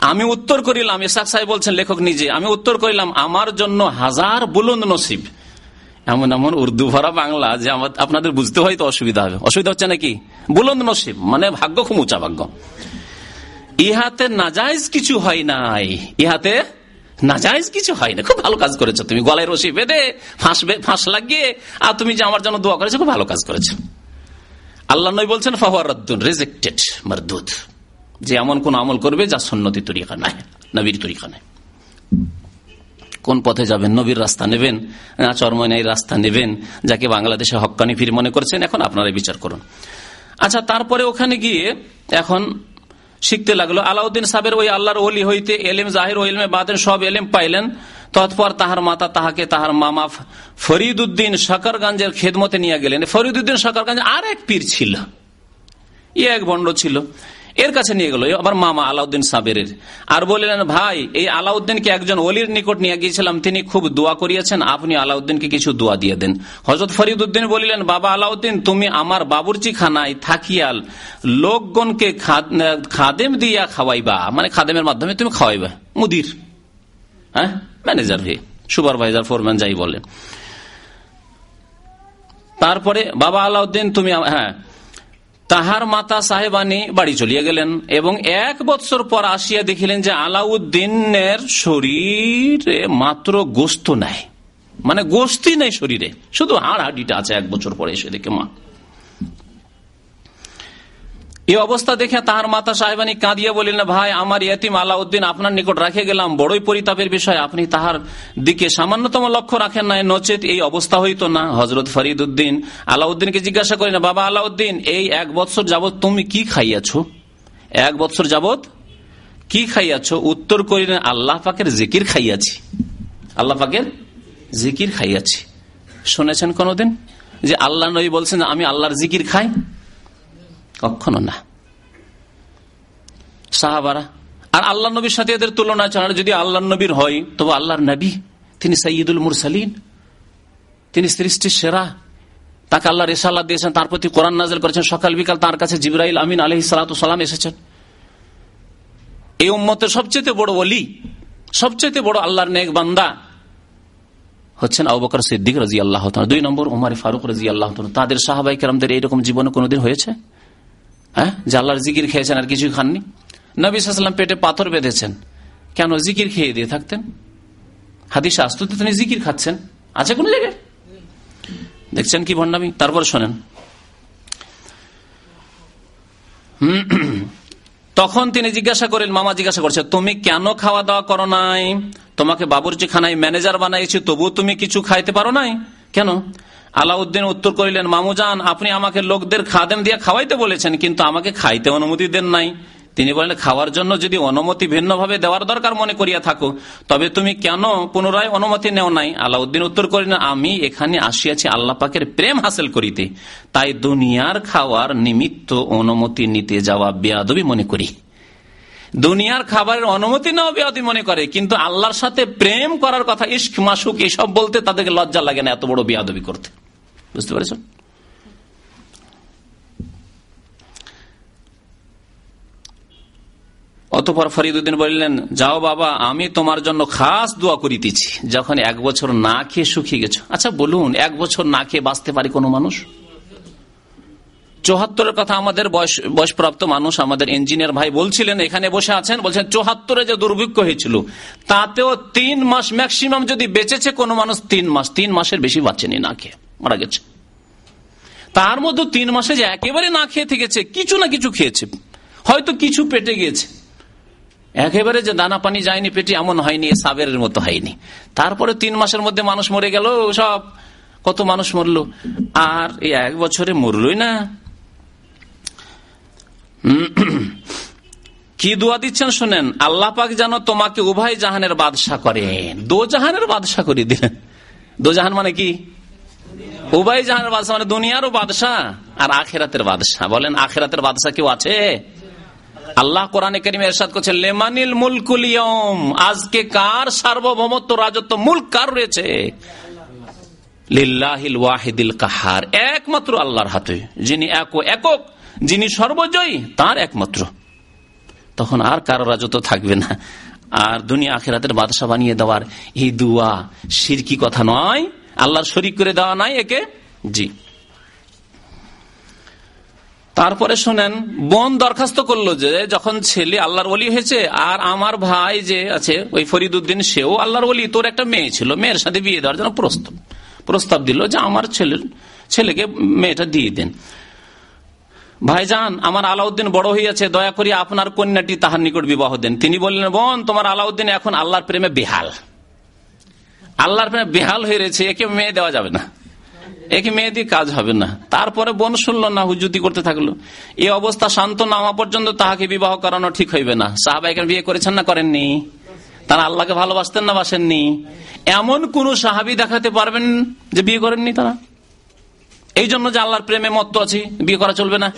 Speaker 1: আমি উত্তর করিলাম ইসাক সাহেব বলছেন, লেখক নিজে, আমি উত্তর করিলাম, আমার জন্য হাজার বুলন্দ নসিব। এমন এমন উর্দু ভরা বাংলা যে আমার আপনাদের বুঝতে হয়তো অসুবিধা হবে। অসুবিধা হচ্ছে নাকি? বুলন্দ নসিব মানে ভাগ্য খুব উঁচা ভাগ্য। ইহাতে নাজাইজ কিছু হয় নাই। ইহাতে নাজাইজ কিছু হয় না, খুব ভালো কাজ করেছ তুমি। গলায় রশি বেঁধে ফাঁস ফাঁস লাগিয়ে, আর তুমি যে আমার জন্য দোয়া করেছ, খুব ভালো কাজ করেছ। আল্লাহ নই বলছেন ফাহুয়ারদ্দুন রেজেক্টেড মারদুদ। যে এমন কোন আমল করবে যা সন্ন্যতি তরিকা নাই নবীর তরিকা নাই কোন পথে যাবেন? নবীর রাস্তা নেবেন না চরমনাই রাস্তা নেবেন, যাকে বাংলাদেশে হকানি ফির মনে করছেন, এখন আপনারা বিচার করুন। আচ্ছা তারপরে ওখানে গিয়ে এখন শিখতে লাগল। আলাউদ্দিন সাহেবের ওই আল্লাহর ওলি হইতে এলিম, জাহির ও এলমে বাদেন সব এলিম পাইলেন। তৎপর তাহার মাতা তাহাকে তাহার মামা ফরিদুদ্দিন উদ্দিন শকরগঞ্জের খেদমতে নিয়ে গেলেন। ফরিদুদ্দিন উদ্দিন শকরগঞ্জ আর এক পীর ছিল। এক বন্ড ছিল। এর কাছে নিয়ে গেল আবার মামা আলাউদ্দিন সাবের আর বললেন, ভাই, এই আলাউদ্দিনকে একজন অলির নিকট নিয়ে গিয়েছিলাম, তিনি খুব দোয়া করিয়েছেন, আপনি আলাউদ্দিনকে কিছু দোয়া দিয়ে দেন। হজরত ফরিদ উদ্দিন বলিলেন, বাবা আলাউদ্দিন, তুমি আমার বাবুরচি খানায় থাকিয়াল, লোকগণকে খাদেম দিয়া খাওয়াইবা। মানে খাদেমের মাধ্যমে তুমি খাওয়াইবা, মুদির। হ্যাঁ? ম্যানেজার হে, সুপারভাইজার, ফোরম্যান যাই বলে তারপরে, বাবা আলাউদ্দিন, তুমি হ্যাঁ তাহার মাতা সাহেবানি বাড়ি চলিয়া গেলেন এবং এক বৎসর পর আসিয়া দেখিলেন যে আলাউদ্দিনের শরীরে মাত্র গোস্ত নাই। মানে গোস্তি নেই শরীরে। শুধু হাড় হাডিটা আছে এক বছর পরে এসে দেখে মা। এই অবস্থা দেখে তাহার মাতা সাহেবানি কাঁদিয়ে বলিলেন, ভাই, আমার ইয়তিম আলাউদ্দিন আপনার নিকট রাখে গেলাম। বড়ই পরিতাপের বিষয়। আপনি তাহার দিকে সামান্যতম লক্ষ্য রাখেন নাই। নচেত এই অবস্থা হইতো না। হজরত ফরিদ উদ্দিন আলাউদ্দিনকে জিজ্ঞাসা করি না বাবা আলাউদ্দিন, এই এক বছর যাবৎ তুমি কি খাইয়াছ? এক বছর যাবৎ কি খাইয়াছ? উত্তর করিলেন, আল্লাহ পাকের জিকির খাইয়াছি। আল্লাহ পাকের জিকির খাইয়াছি। শুনেছেন কোনদিন যে আল্লাহ নবী বলছেন আমি আল্লাহর জিকির খাই? কখনো না। সাহাবারা, আর আল্লাহ নবীর সাথে এদের তুলনা ছাড়া যদি আল্লাহ নবীর হয়, তবে আল্লাহর নবী, তিনি সঈদুল মুরসালিন, তিনি সৃষ্টির সেরা, তাকে আল্লাহ রেসাল্লাহ দিয়েছেন, তার প্রতি কোরআন নাজল করেছেন, সকাল বিকাল তার কাছে জিব্রাইল আমিন আলহি সালাম এসেছেন। এই উম্মতের সবচেয়ে বড় অলি সবচেয়ে বড় আল্লাহর নেক বান্দা হচ্ছেন আবুবকর সিদ্দিক রাজি আল্লাহ দুই নম্বর উমার ফারুক রাজি আল্লাহ তাদের সাহাবাই কেরামদের এইরকম জীবনে কোনোদিন হয়েছে? হ্যাঁ? জিকির খেয়েছেন আর কিছু খাননি? নবী পেটে পাথর বেঁধেছেন। কেন জিকির খেয়ে দিয়ে থাকতেন? হাদিস আস্তুতে তিনি জিকির খাচ্ছেন। আছে কোন জায়গায়? দেখছেন কি ভণ্ডামি? তারপর শোনেন। তখন তিনি জিজ্ঞাসা করেন, মামা জিজ্ঞাসা করছে, তুমি কেন খাওয়া দাওয়া করো নাই? তোমাকে বাবুরচি খানায় ম্যানেজার বানাইছি তবু তুমি কিছু খাইতে পারো নাই? কেন? আলাউদ্দিন উত্তর করিলেন মামুজান আপনি আমাকে লোকদের খাদেম দিয়ে খাওয়াইতে বলেছেন, কিন্তু আমাকে খাইতে অনুমতি দেন নাই। তিনি বলেন খাওয়ার জন্য যদি অনুমতি ভিন্নভাবে দেওয়ার দরকার মনে করিয়া থাকো, তবে তুমি কেন পুনরায় অনুমতি নেও নাই? আলাউদ্দিন উত্তর করিলেন, আমি এখানে আসিয়াছি আল্লাহ পাকের প্রেম হাসিল করিতে, তাই দুনিয়ার খাওয়ার নিমিত্ত অনুমতি নিতে যাওয়া বেয়াদবি মনে করি। দুনিয়ার খাবারের অনুমতি নেওয়া বেয়াদি মনে করে, কিন্তু আল্লাহর সাথে প্রেম করার কথা ইস্ক মাসুক, এসব বলতে তাদেরকে লজ্জা লাগে না, এত বড় বেয়াদবি করতে। বুঝতে পেরেছ অতপর ফরিদুদ্দিন বললেন, যাও বাবা, আমি তোমার জন্য খাস দোয়া করিতেছি, যখন এক বছর না খেয়ে শুকিয়ে গেছো। আচ্ছা বলুন, এক বছর না খেয়ে বাঁচতে পারে কোনো মানুষ? চৌহাত্তরের কথা আমাদের বয়সপ্রাপ্ত মানুষ, আমাদের ইঞ্জিনিয়ার ভাই বলছিলেন, এখানে বসে আছেন, বলছেন চৌহাত্তরে যে দুর্ভিক্ষ হয়েছিল, তাতেও তিন মাস ম্যাক্সিমাম যদি বেঁচেছে কোনো মানুষ, তিন মাস, তিন মাসের বেশি বাঁচেনি না খেয়ে। মারা গেছে। তার মধ্যে তিন মাসে যে একেবারে না খেয়ে থেকেছে, কিছু না কিছু খেয়েছে। হয়তো কিছু পেটে গিয়েছে। একেবারে যে দানা পানি যায়নি পেটে, এমন হয়নি সাবের মতো হয়নি। তারপরে তিন মাসের মধ্যে মানুষ মরে গেল, সব কত মানুষ মরল। আর এই এক বছরে মরলই না। কি দোয়া দিচ্ছেন শোনেন, আল্লাহ পাক যেন তোমাকে উভয় জাহানের বাদশাহ করেন। দো জাহানের বাদশাহ করে দিলেন। দো জাহান মানে কি? উভয় জাহানের বাদশাহ মানে দুনিয়ারও বাদশাহ আর আখেরাতের বাদশাহ। বলেন, আখেরাতের বাদশাহ কেউ আছে? আল্লাহ কোরআনে করিমে এরশাদ করছে, লেমানিল মুলকুলিয়ম আজকে কার সার্বভৌমত্ব রাজত্ব মুল্ক কার রয়েছে? লিল্লাহিল ওয়াহিদিল কাহার, একমাত্র আল্লাহর হাতে। যিনি এক একক, যিনি সর্বজয়ী, তার একমাত্র। তখন আর কারও রাজত্ব থাকবে না। আর দুনিয়া আখেরাতের বাদশা বানিয়ে দেওয়ার এই দুয়া, সিরকি কথা নয়। আল্লাহর শরিক করে দেওয়া নাই একে? জি। তারপরে শোনেন, বোন দরখাস্ত করল যে, যখন ছেলে আল্লাহর বলি হয়েছে, আর আমার ভাই যে আছে, ওই ফরিদ উদ্দিন সেও আল্লাহর বলি তোর একটা মেয়ে ছিল, মেয়ের সাথে বিয়ে দেওয়ার জন্য প্রস্তাব প্রস্তাব দিল যে, আমার ছেলের ছেলেকে মেয়েটা দিয়ে দেন। ভাইজান, আমার আলাউদ্দিন বড় হইয়াছে, দয়া করি আপনার কন্যাটি তাহার নিকট বিবাহ দেন। তিনি বললেন, বোন, তোমার আলাউদ্দিন এখন আল্লাহর প্রেমে বেহাল। আল্লাহর বেহাল হয়ে রয়েছে, একে মেয়ে দেওয়া যাবে না। একে মেয়ে দিয়ে কাজ হবে না। তারপরে বোন শুনল না, হুজুতি করতে থাকল। এই অবস্থা শান্ত নামা পর্যন্ত তাহাকে বিবাহ করানো ঠিক হইবে না। সাহাবা এখানে বিয়ে করেছেন না করেননি? তারা আল্লাহকে ভালোবাসতেন না, বাসেননি? এমন কোন সাহাবি দেখাতে পারবেন যে বিয়ে করেননি তারা? এই জন্য যে আল্লাহর প্রেমে মত্ত আছে, বিয়ে করা চলবে না।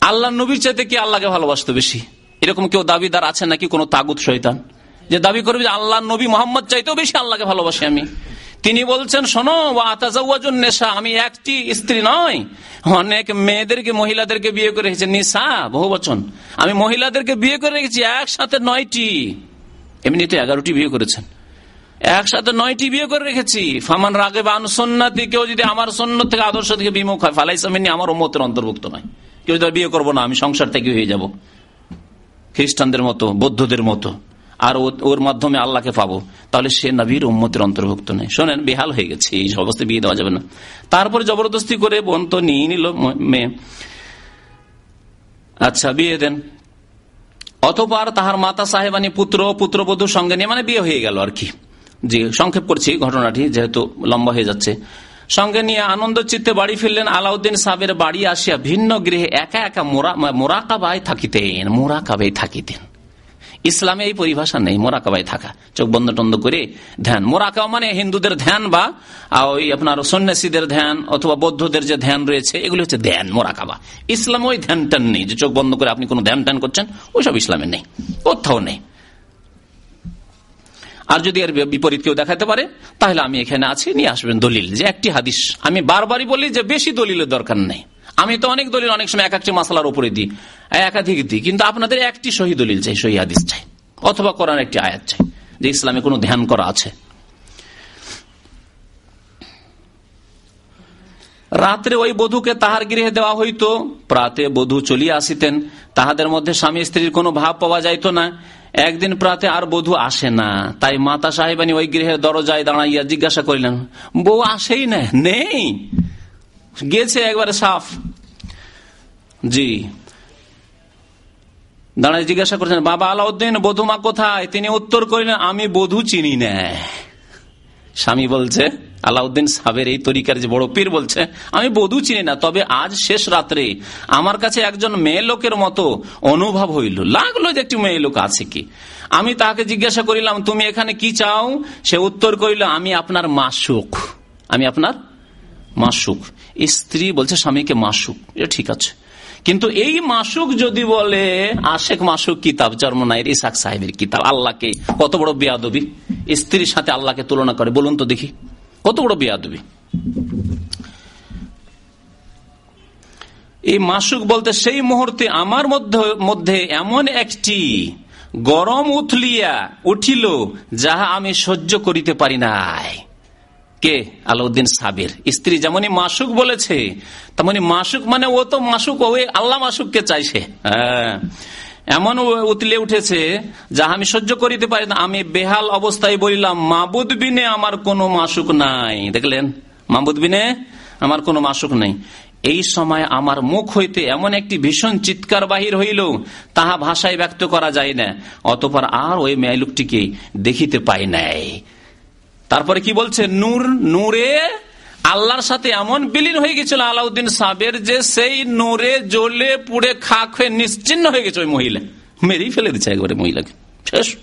Speaker 1: আল্লাহ নবীর চাইতে কি আল্লাহকে ভালোবাসতো বেশি? এরকম কেউ দাবিদার আছে নাকি কোন তাগুত শৈতান যে দাবি করবে যে আল্লাহ নবী মোহাম্মদ চাইতেও বেশি আল্লাহকে ভালোবাসি আমি। তিনি বলছেন, শোনো নেশা, আমি একটি স্ত্রী নয় অনেক মেয়েদেরকে, মহিলাদেরকে বিয়ে করে রেখেছি। নিশা বহু বচন আমি মহিলাদেরকে বিয়ে করে রেখেছি, একসাথে নয়টি। এমনি তো এগারোটি বিয়ে করেছেন। একসাথে নয়টি বিয়ে করে রেখেছি। ফামান রাগে বা সন্ন্যাতি কেউ যদি আমার সন্ন্য থেকে আদর্শ থেকে বিমুখ হয় ফালাইসামিনী আমার মতের অন্তর্ভুক্ত নয়। কেউ যদি বিয়ে করব না, আমি সংসার থেকে হয়ে যাব। খ্রিস্টানদের মতো, বৌদ্ধদের মতো। আর ওর মাধ্যমে আল্লাহকে পাবো। তাহলে সে নবীর উম্মতের অন্তর্ভুক্ত নেই শোনেন, বেহাল হয়ে গেছে। এই অবস্থায় বিয়ে দেওয়া যাবে না। তারপরে জবরদস্তি করে বোন তো নিয়ে নিল মেয়ে। আচ্ছা বিয়ে দেন। অথবা তাহার মাতা সাহেবানী পুত্র পুত্রবধূর সঙ্গে নিয়ে মানে বিয়ে হয়ে গেল আর কি। জি সংক্ষেপ করছি ঘটনাটি, যেহেতু লম্বা হয়ে যাচ্ছে। সঙ্গে নিয়ে আনন্দ চিত্তে বাড়ি ফিরলেন আলাউদ্দিন সাহেবের বাড়ি আসিয়া ভিন্ন গৃহে একা একা মোরাকাবায় থাকিতেন মোরাকাবাই থাকিতেন। ইসলামে এই পরিভাষা নেই মোরাকাবাই থাকা। চোখ বন্ধ টন্ধ করে ধ্যান। মোরাকাবা মানে হিন্দুদের ধ্যান বা ওই আপনার সন্ন্যাসীদের ধ্যান অথবা বৌদ্ধদের যে ধ্যান রয়েছে, এগুলি হচ্ছে ধ্যান, মোরাকাবা। ইসলাম ওই ধ্যান টান নেই যে চোখ বন্ধ করে আপনি কোন ধ্যান টান করছেন, ওইসব ইসলামে নেই, কোথাও নেই। আর যদি এর বিপরীত কেউ দেখাতে পারে, তাহলে আমি এখানে আছি, নিয়ে আসবেন দলিল। যে একটি হাদিস, আমি বারবারই বলি যে বেশি দলিলের দরকার নেই। আমি তো অনেক দলিল অনেক সময় এক একটি মাসালার উপরে দিই, একাধিক দিই, কিন্তু আপনাদের একটি সহি দলিল চাই, সহি হাদিস চাই, অথবা কোরআন একটি আয়াত চাই, যে ইসলামে কোনো ধ্যান করা আছে। রাত্রে ওই বধুকে তাহার গৃহে দেওয়া হইতো, প্রাতে বধু চলিয়া আসিতেন, তাহাদের মধ্যে স্বামী স্ত্রীর কোনো ভাব পাওয়া যাইত না, একদিন প্রাতে আর বধু আসে না, তাই মাতা সাহেবানী ওই গৃহের দরজায় দাঁড়াইয়া জিজ্ঞাসা করিলেন, বউ আসেই না, নেই। গেছে একবারে সাফ। জি। দাঁড়ায় জিজ্ঞাসা করছেন, বাবা আলাউদ্দিন, বধুমা কোথায়? তিনি উত্তর করিলেন, আমি বধু চিনি না। স্বামী বলছে, আলাউদ্দিন সাহেবের এই তরিকার যে বড় পীর বলছে, আমি বধু চিনি না, তবে আজ শেষ রাত্রে আমার কাছে একজন মেয়ে লোকের মতো অনুভব হইল। লাগল যে একটি মেয়ে লোক আছে কি। আমি তাকে জিজ্ঞাসা করিলাম, তুমি এখানে কি চাও? সে উত্তর করিল, আমি আপনার মাসুক। আমি আপনার মাসুক। স্ত্রী বলছে, স্বামীকে মাসুক, এটা ঠিক আছে। কিন্তু এই মাসুক যদি বলে আশেখ মাসুক কিতাব জন্মনায়ের ইসাক সাহেবের কিতাব, আল্লাহকে কত বড় বিয়াদবি। স্ত্রীর সাথে আল্লাহকে তুলনা করে, বলুন তো দেখি, কত বড় বিয়াদবি। এই মাসুক বলতে, সেই মুহূর্তে আমার মধ্যে মধ্যে এমন একটি গরম উথলিয়া উঠিল, যাহা আমি সহ্য করিতে পারি নাই। কে? আলাউদ্দিন সাবির। স্ত্রী যেমনই মাসুক বলেছে তেমনি মাসুক মানে ও তো মাসুক ওই আল্লাহ মাসুককে চাইছে। হ্যাঁ। এমন উতলে উঠেছে, যা আমি সহ্য করিতে পারি না, আমি বেহাল অবস্থায় বলিলাম, মাবুদ বিনে আমার কোনো মাসুক নাই। দেখলেন? মাবুদ বিনে আমার কোনো মাসুক নাই। এই সময় আমার মুখ হইতে এমন একটি ভীষণ চিৎকার বাহির হইল, তাহা ভাষায় ব্যক্ত করা যায় না, অতপর আর ওই মেয়েলুকটিকে দেখিতে পাই নাই। তারপরে কি বলছে? নূর, নূরে আল্লাহর সাথে এমন বিলীন হয়ে গেছিল আলাউদ্দিন সাবের যে সেই নূরে জ্বলে পুড়ে খা খেয়ে নিশ্চিন্ন হয়ে গেছে ওই মহিলা। মেরেই ফেলে দিচ্ছে একবারে মহিলাকে। শেষ।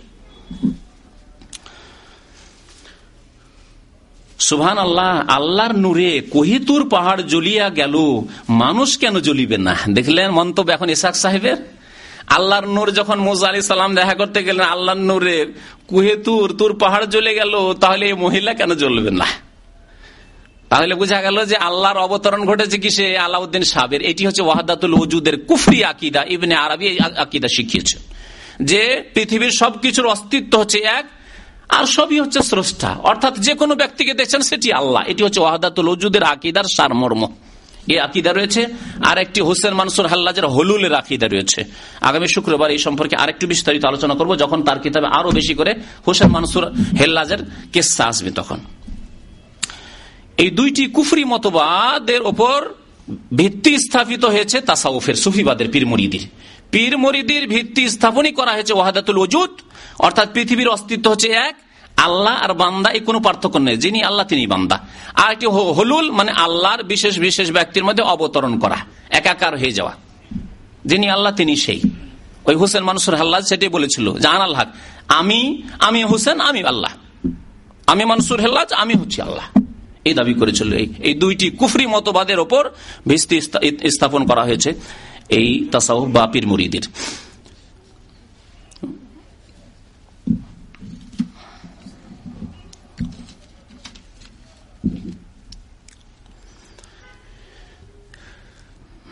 Speaker 1: সুভান আল্লাহ আল্লাহর নূরে কহিতুর পাহাড় জ্বলিয়া গেল। মানুষ কেন জ্বলিবে না? দেখলেন মন্তব্য এখন ইসাক সাহেবের? আল্লাহর নূর যখন মোজা আলী সালাম দেখা করতে গেলেন, আল্লাহর নূরে কুহেতুর তুর পাহাড় জ্বলে গেল, তাহলে এই মহিলা কেন জ্বলবে না? তাহলে বোঝা গেল যে আল্লাহর অবতরণ ঘটেছে কি সে আলাউদ্দিন সাহের এটি হচ্ছে ওয়াহাদাতুল ওজুদের কুফরি আকিদা, ইবনে আরবি আকিদা শিখিয়েছে। যে পৃথিবীর সবকিছুর অস্তিত্ব হচ্ছে এক, আর সবই হচ্ছে স্রষ্টা। অর্থাৎ যে কোনো ব্যক্তিকে দেখছেন সেটি আল্লাহ। এটি হচ্ছে ওয়াহাদাতুল ওজুদের আকিদার সারমর্ম। আকিদা রয়েছে। আর একটি হোসেন মানসুর হাল্লাজের হলুলের আকিদা রয়েছে। আগামী শুক্রবার এই সম্পর্কে আরেকটু বিস্তারিত আলোচনা করব, যখন তার কিতাবে আরও বেশি করে হোসেন মানসুর হেল্লাজের কেসা আসবে তখন। এই দুইটি কুফরি মতবাদের ওপর ভিত্তি স্থাপিত হয়েছে তাসাউফের সুফিবাদের পীর মরিদির। পীর মরিদির ভিত্তি স্থাপনই করা হয়েছে ওয়াহাদাতুল ওজুদ, অর্থাৎ পৃথিবীর অস্তিত্ব হচ্ছে এক আল্লাহ আর বান্দা এই কোনো পার্থক্য নেই। যিনি আল্লাহ, তিনি বান্দা। আর একটি হলুল মানে আল্লাহর বিশেষ বিশেষ ব্যক্তির মধ্যে অবতরণ করা, একাকার হয়ে যাওয়া। যিনি আল্লাহ, তিনি সেই। ওই হুসেন মানুষের হাল্লাহ সেটাই বলেছিল জাহান আল্লাহ আমি আমি হুসেন, আমি আল্লাহ। আমি মানুষের হেল্লাজ, আমি হচ্ছি আল্লাহ। এই দাবি করেছিল এই দুইটি কুফরি মতবাদের ওপর ভিস্তি স্থাপন করা হয়েছে এই তাসাহ বা পীর মুরিদের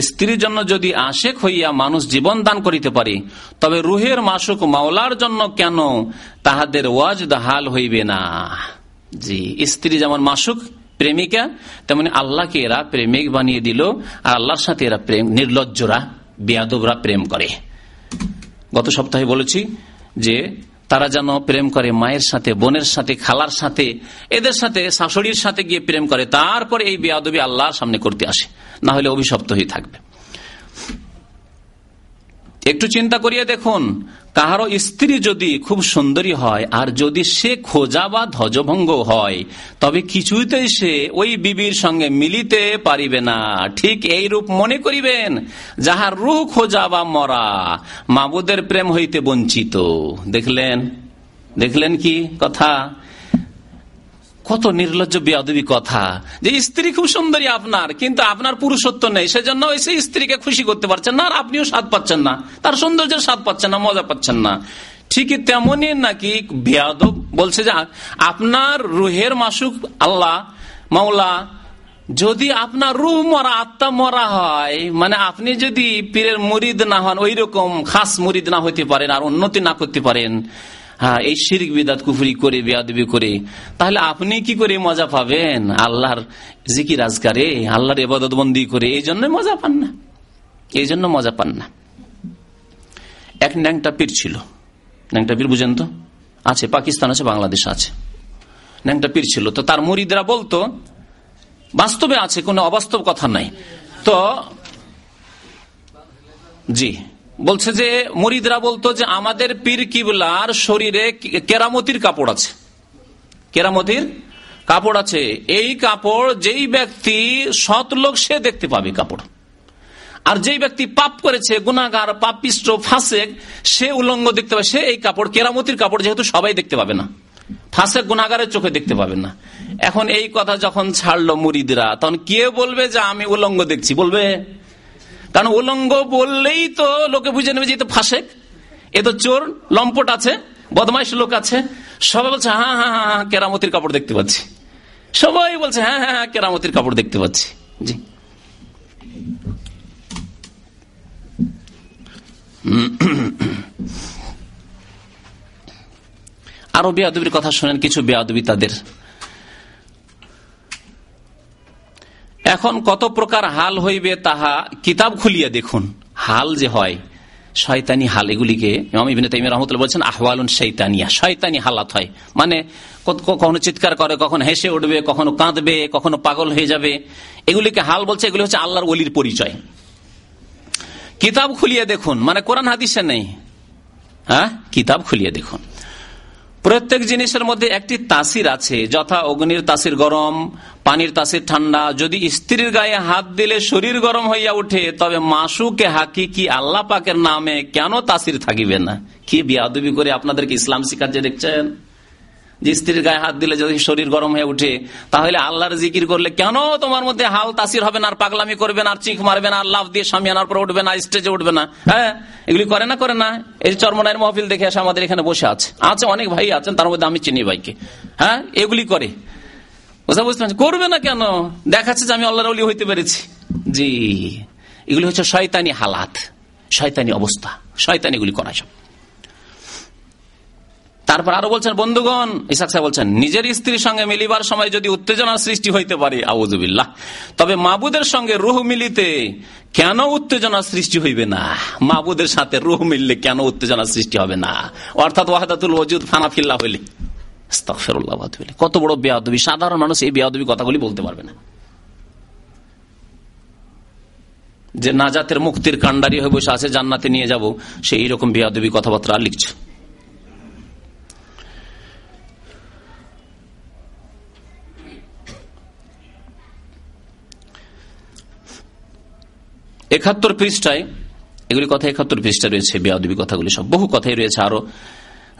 Speaker 1: স্ত্রীর জন্য যদি আশেক হইয়া মানুষ জীবন দান করিতে পারে, তবে রুহের মাসুক মাওলার জন্য কেন তাহাদের ওয়াজ হাল হইবে না? জি, স্ত্রী যেমন মাসুক প্রেমিকা, তেমনি আল্লাহকে এরা প্রেমিক বানিয়ে দিল, আর আল্লাহর সাথে এরা প্রেম, নির্লজ্জরা, বেয়াদবরা প্রেম করে। গত সপ্তাহে বলেছি যে তারা যেন প্রেম করে মায়ের সাথে, বোনের সাথে, খালার সাথে, এদের সাথে, শাশুড়ির সাথে গিয়ে প্রেম করে, তারপরে এই বেয়াদবি আল্লাহর সামনে করতে আসে। না হলে অভিশপ্ত হয়ে থাকবে। একটু চিন্তা করিয়ে দেখুন, কাহারো স্ত্রী যদি খুব সুন্দরী হয়, আর যদি সে খোঁজা বা ধ্বজভঙ্গ হয়, তবে কিছুতেই সে ওই বিবির সঙ্গে মিলিতে পারিবে না। ঠিক এই রূপ মনে করিবেন, যাহার রুহ খোঁজা বা মরা মাবুদের প্রেম হইতে বঞ্চিত। দেখলেন? দেখলেন কি কথা? কত নির্লজ্জ বেয়াদবি কথা যে স্ত্রী খুব সুন্দরী আপনার, কিন্তু আপনার পুরুষত্ব নেই, সেজন্য ওই সেই স্ত্রীকে খুশি করতে পারছেন না, আর আপনিও স্বাদ পাচ্ছেন না। তার সৌন্দর্যের স্বাদ পাচ্ছেন না, মজা পাচ্ছেন না। ঠিকই তেমনই নাকি বেয়াদব বলছে যে, আপনার রুহের মাসুক আল্লাহ, মাওলা, যদি আপনার রুহ মরা, আত্মা মরা হয় মানে আপনি যদি পীরের মুরিদ না হন ওই রকম খাস মুরিদ না হইতে পারেন, আর উন্নতি না করতে পারেন। হ্যাঁ এই শিরিক বিদাত, কুফুরি করে, বেয়াদবি করে, তাহলে আপনি কি করে মজা পাবেন? আল্লাহর জিকির আজকারে, আল্লাহর এবাদত বন্দি করে, এই জন্য মজা পান না। এই জন্য মজা পান না। এক ন্যাংটা পীর ছিল। ন্যাংটা পীর বুঝেন তো? আছে, পাকিস্তান আছে, বাংলাদেশ আছে। ন্যাংটা পীর ছিল। তো তার মুরিদরা বলতো, বাস্তবে আছে, কোনো অবাস্তব কথা নাই। তো, জি। বলছে যে, মরিদরা বলতো যে, আমাদের পীর কিবলার শরীরে কেরামতির কাপড় আছে। কেরামতির কাপড় আছে। এই কাপড় যেই ব্যক্তি সৎ লোক, সে দেখতে পাবে কাপড়। আর যেই ব্যক্তি পাপ করেছে গুনাগার পাপিষ্ট, ফাঁসেক, সে উলঙ্গ দেখতে পাবে। সে এই কাপড়, কেরামতির কাপড় যেহেতু সবাই দেখতে পাবে না। ফাঁসেক গুনাগারের চোখে দেখতে পাবেন না। এখন এই কথা যখন ছাড়লো মুরিদরা, তখন কে বলবে যে, আমি উলঙ্গ দেখছি। বলবে কারণ উলঙ্গ বললেই তো লোকে বুঝে নেবে যে তো ফাঁসেক। এ তো চোর, লম্পট আছে, বদমাইশ লোক আছে। সবাই বলছে হ্যাঁ হ্যাঁ হ্যাঁ হ্যাঁ কেরামতির কাপড় দেখতে পাচ্ছি। সবাই বলছে হ্যাঁ হ্যাঁ হ্যাঁ কেরামতির কাপড় দেখতে পাচ্ছি। জি। আরও বেয়াদবির কথা শোনেন, কিছু বেয়াদবি তাদের। এখন কত প্রকার হাল হইবে তাহা কিতাব খুলিয়া দেখুন। হাল যে হয়, শয়তানি হাল, এগুলিকে বলছেন, আহওয়ালুন শৈতানিয়া শয়তানি হালাত হয়। মানে কখনো চিৎকার করে, কখনো হেসে উঠবে, কখনো কাঁদবে, কখনো পাগল হয়ে যাবে। এগুলিকে হাল বলছে, এগুলি হচ্ছে আল্লাহর অলির পরিচয়। কিতাব খুলিয়ে দেখুন মানে কোরআন হাদিসে নেই। হ্যাঁ? কিতাব খুলিয়ে দেখুন। প্রত্যেক জিনিসের মধ্যে একটি তাসির আছে। যথা অগ্নির তাসির গরম, পানির তাসির ঠান্ডা। যদি স্ত্রীর গায়ে হাত দিলে শরীর গরম হইয়া উঠে তবে মাসুকে হাকি কি আল্লাহ পাকের নামে কেন তাসির থাকিবে না? কি বিয়াদুবি করে আপনাদেরকে ইসলাম শিখাচ্ছে, দেখছেন? যে স্ত্রীর গায়ে হাত দিলে যদি শরীর গরম হয়ে উঠে, তাহলে আল্লাহর জিকির করলে কেন তোমার মধ্যে হাল তাসির হবে না পাগলামি করবে না চিখ মারবে না লাভ দিয়ে স্বামী আনার পর উঠবে না স্টেজে উঠবে না? হ্যাঁ? এগুলি করে না করে না। এই চর্মনায়ের মহফিল দেখে আসে আমাদের এখানে বসে আছে। আছে অনেক ভাই আছেন, তার মধ্যে আমি চিনি ভাইকে। হ্যাঁ? এগুলি করে। বুঝতে বুঝতে করবে না কেন? দেখাচ্ছে যে আমি আল্লাহর অলি হইতে পেরেছি। জি। এগুলি হচ্ছে শয়তানি হালাত, শয়তানি অবস্থা। শয়তানি এগুলি করা সব। তারপর আরও বলছেন, বন্ধুগণ ইসাক সাহেব বলছেন, নিজের স্ত্রীর সঙ্গে মিলিবার সময় যদি উত্তেজনার সৃষ্টি হইতে পারে আউজুবিল্লাহ তবে মাবুদের সঙ্গে রুহ মিলিতে কেন উত্তেজনার সৃষ্টি হইবে না? মাবুদের সাথে রুহ মিললে কেন উত্তেজনার সৃষ্টি হবে না? অর্থাৎ ওয়াহাদাতুল ওজুদ ফানাফিল্লা হইলে। কত বড় বেয়াদবি। সাধারণ মানুষ এই বেয়াদবি কথাগুলি বলতে পারবে না। যে নাজাতের মুক্তির কান্ডারি হয়ে বসে আছে, জান্নাতে নিয়ে যাব, সেই রকম বেয়াদবি কথাবার্তা লিখছে। একাত্তর পৃষ্ঠায়, এগুলি কথা একাত্তর পৃষ্ঠা রয়েছে, বেয়াদবি কথাগুলি সব। বহু কথাই রয়েছে আরও।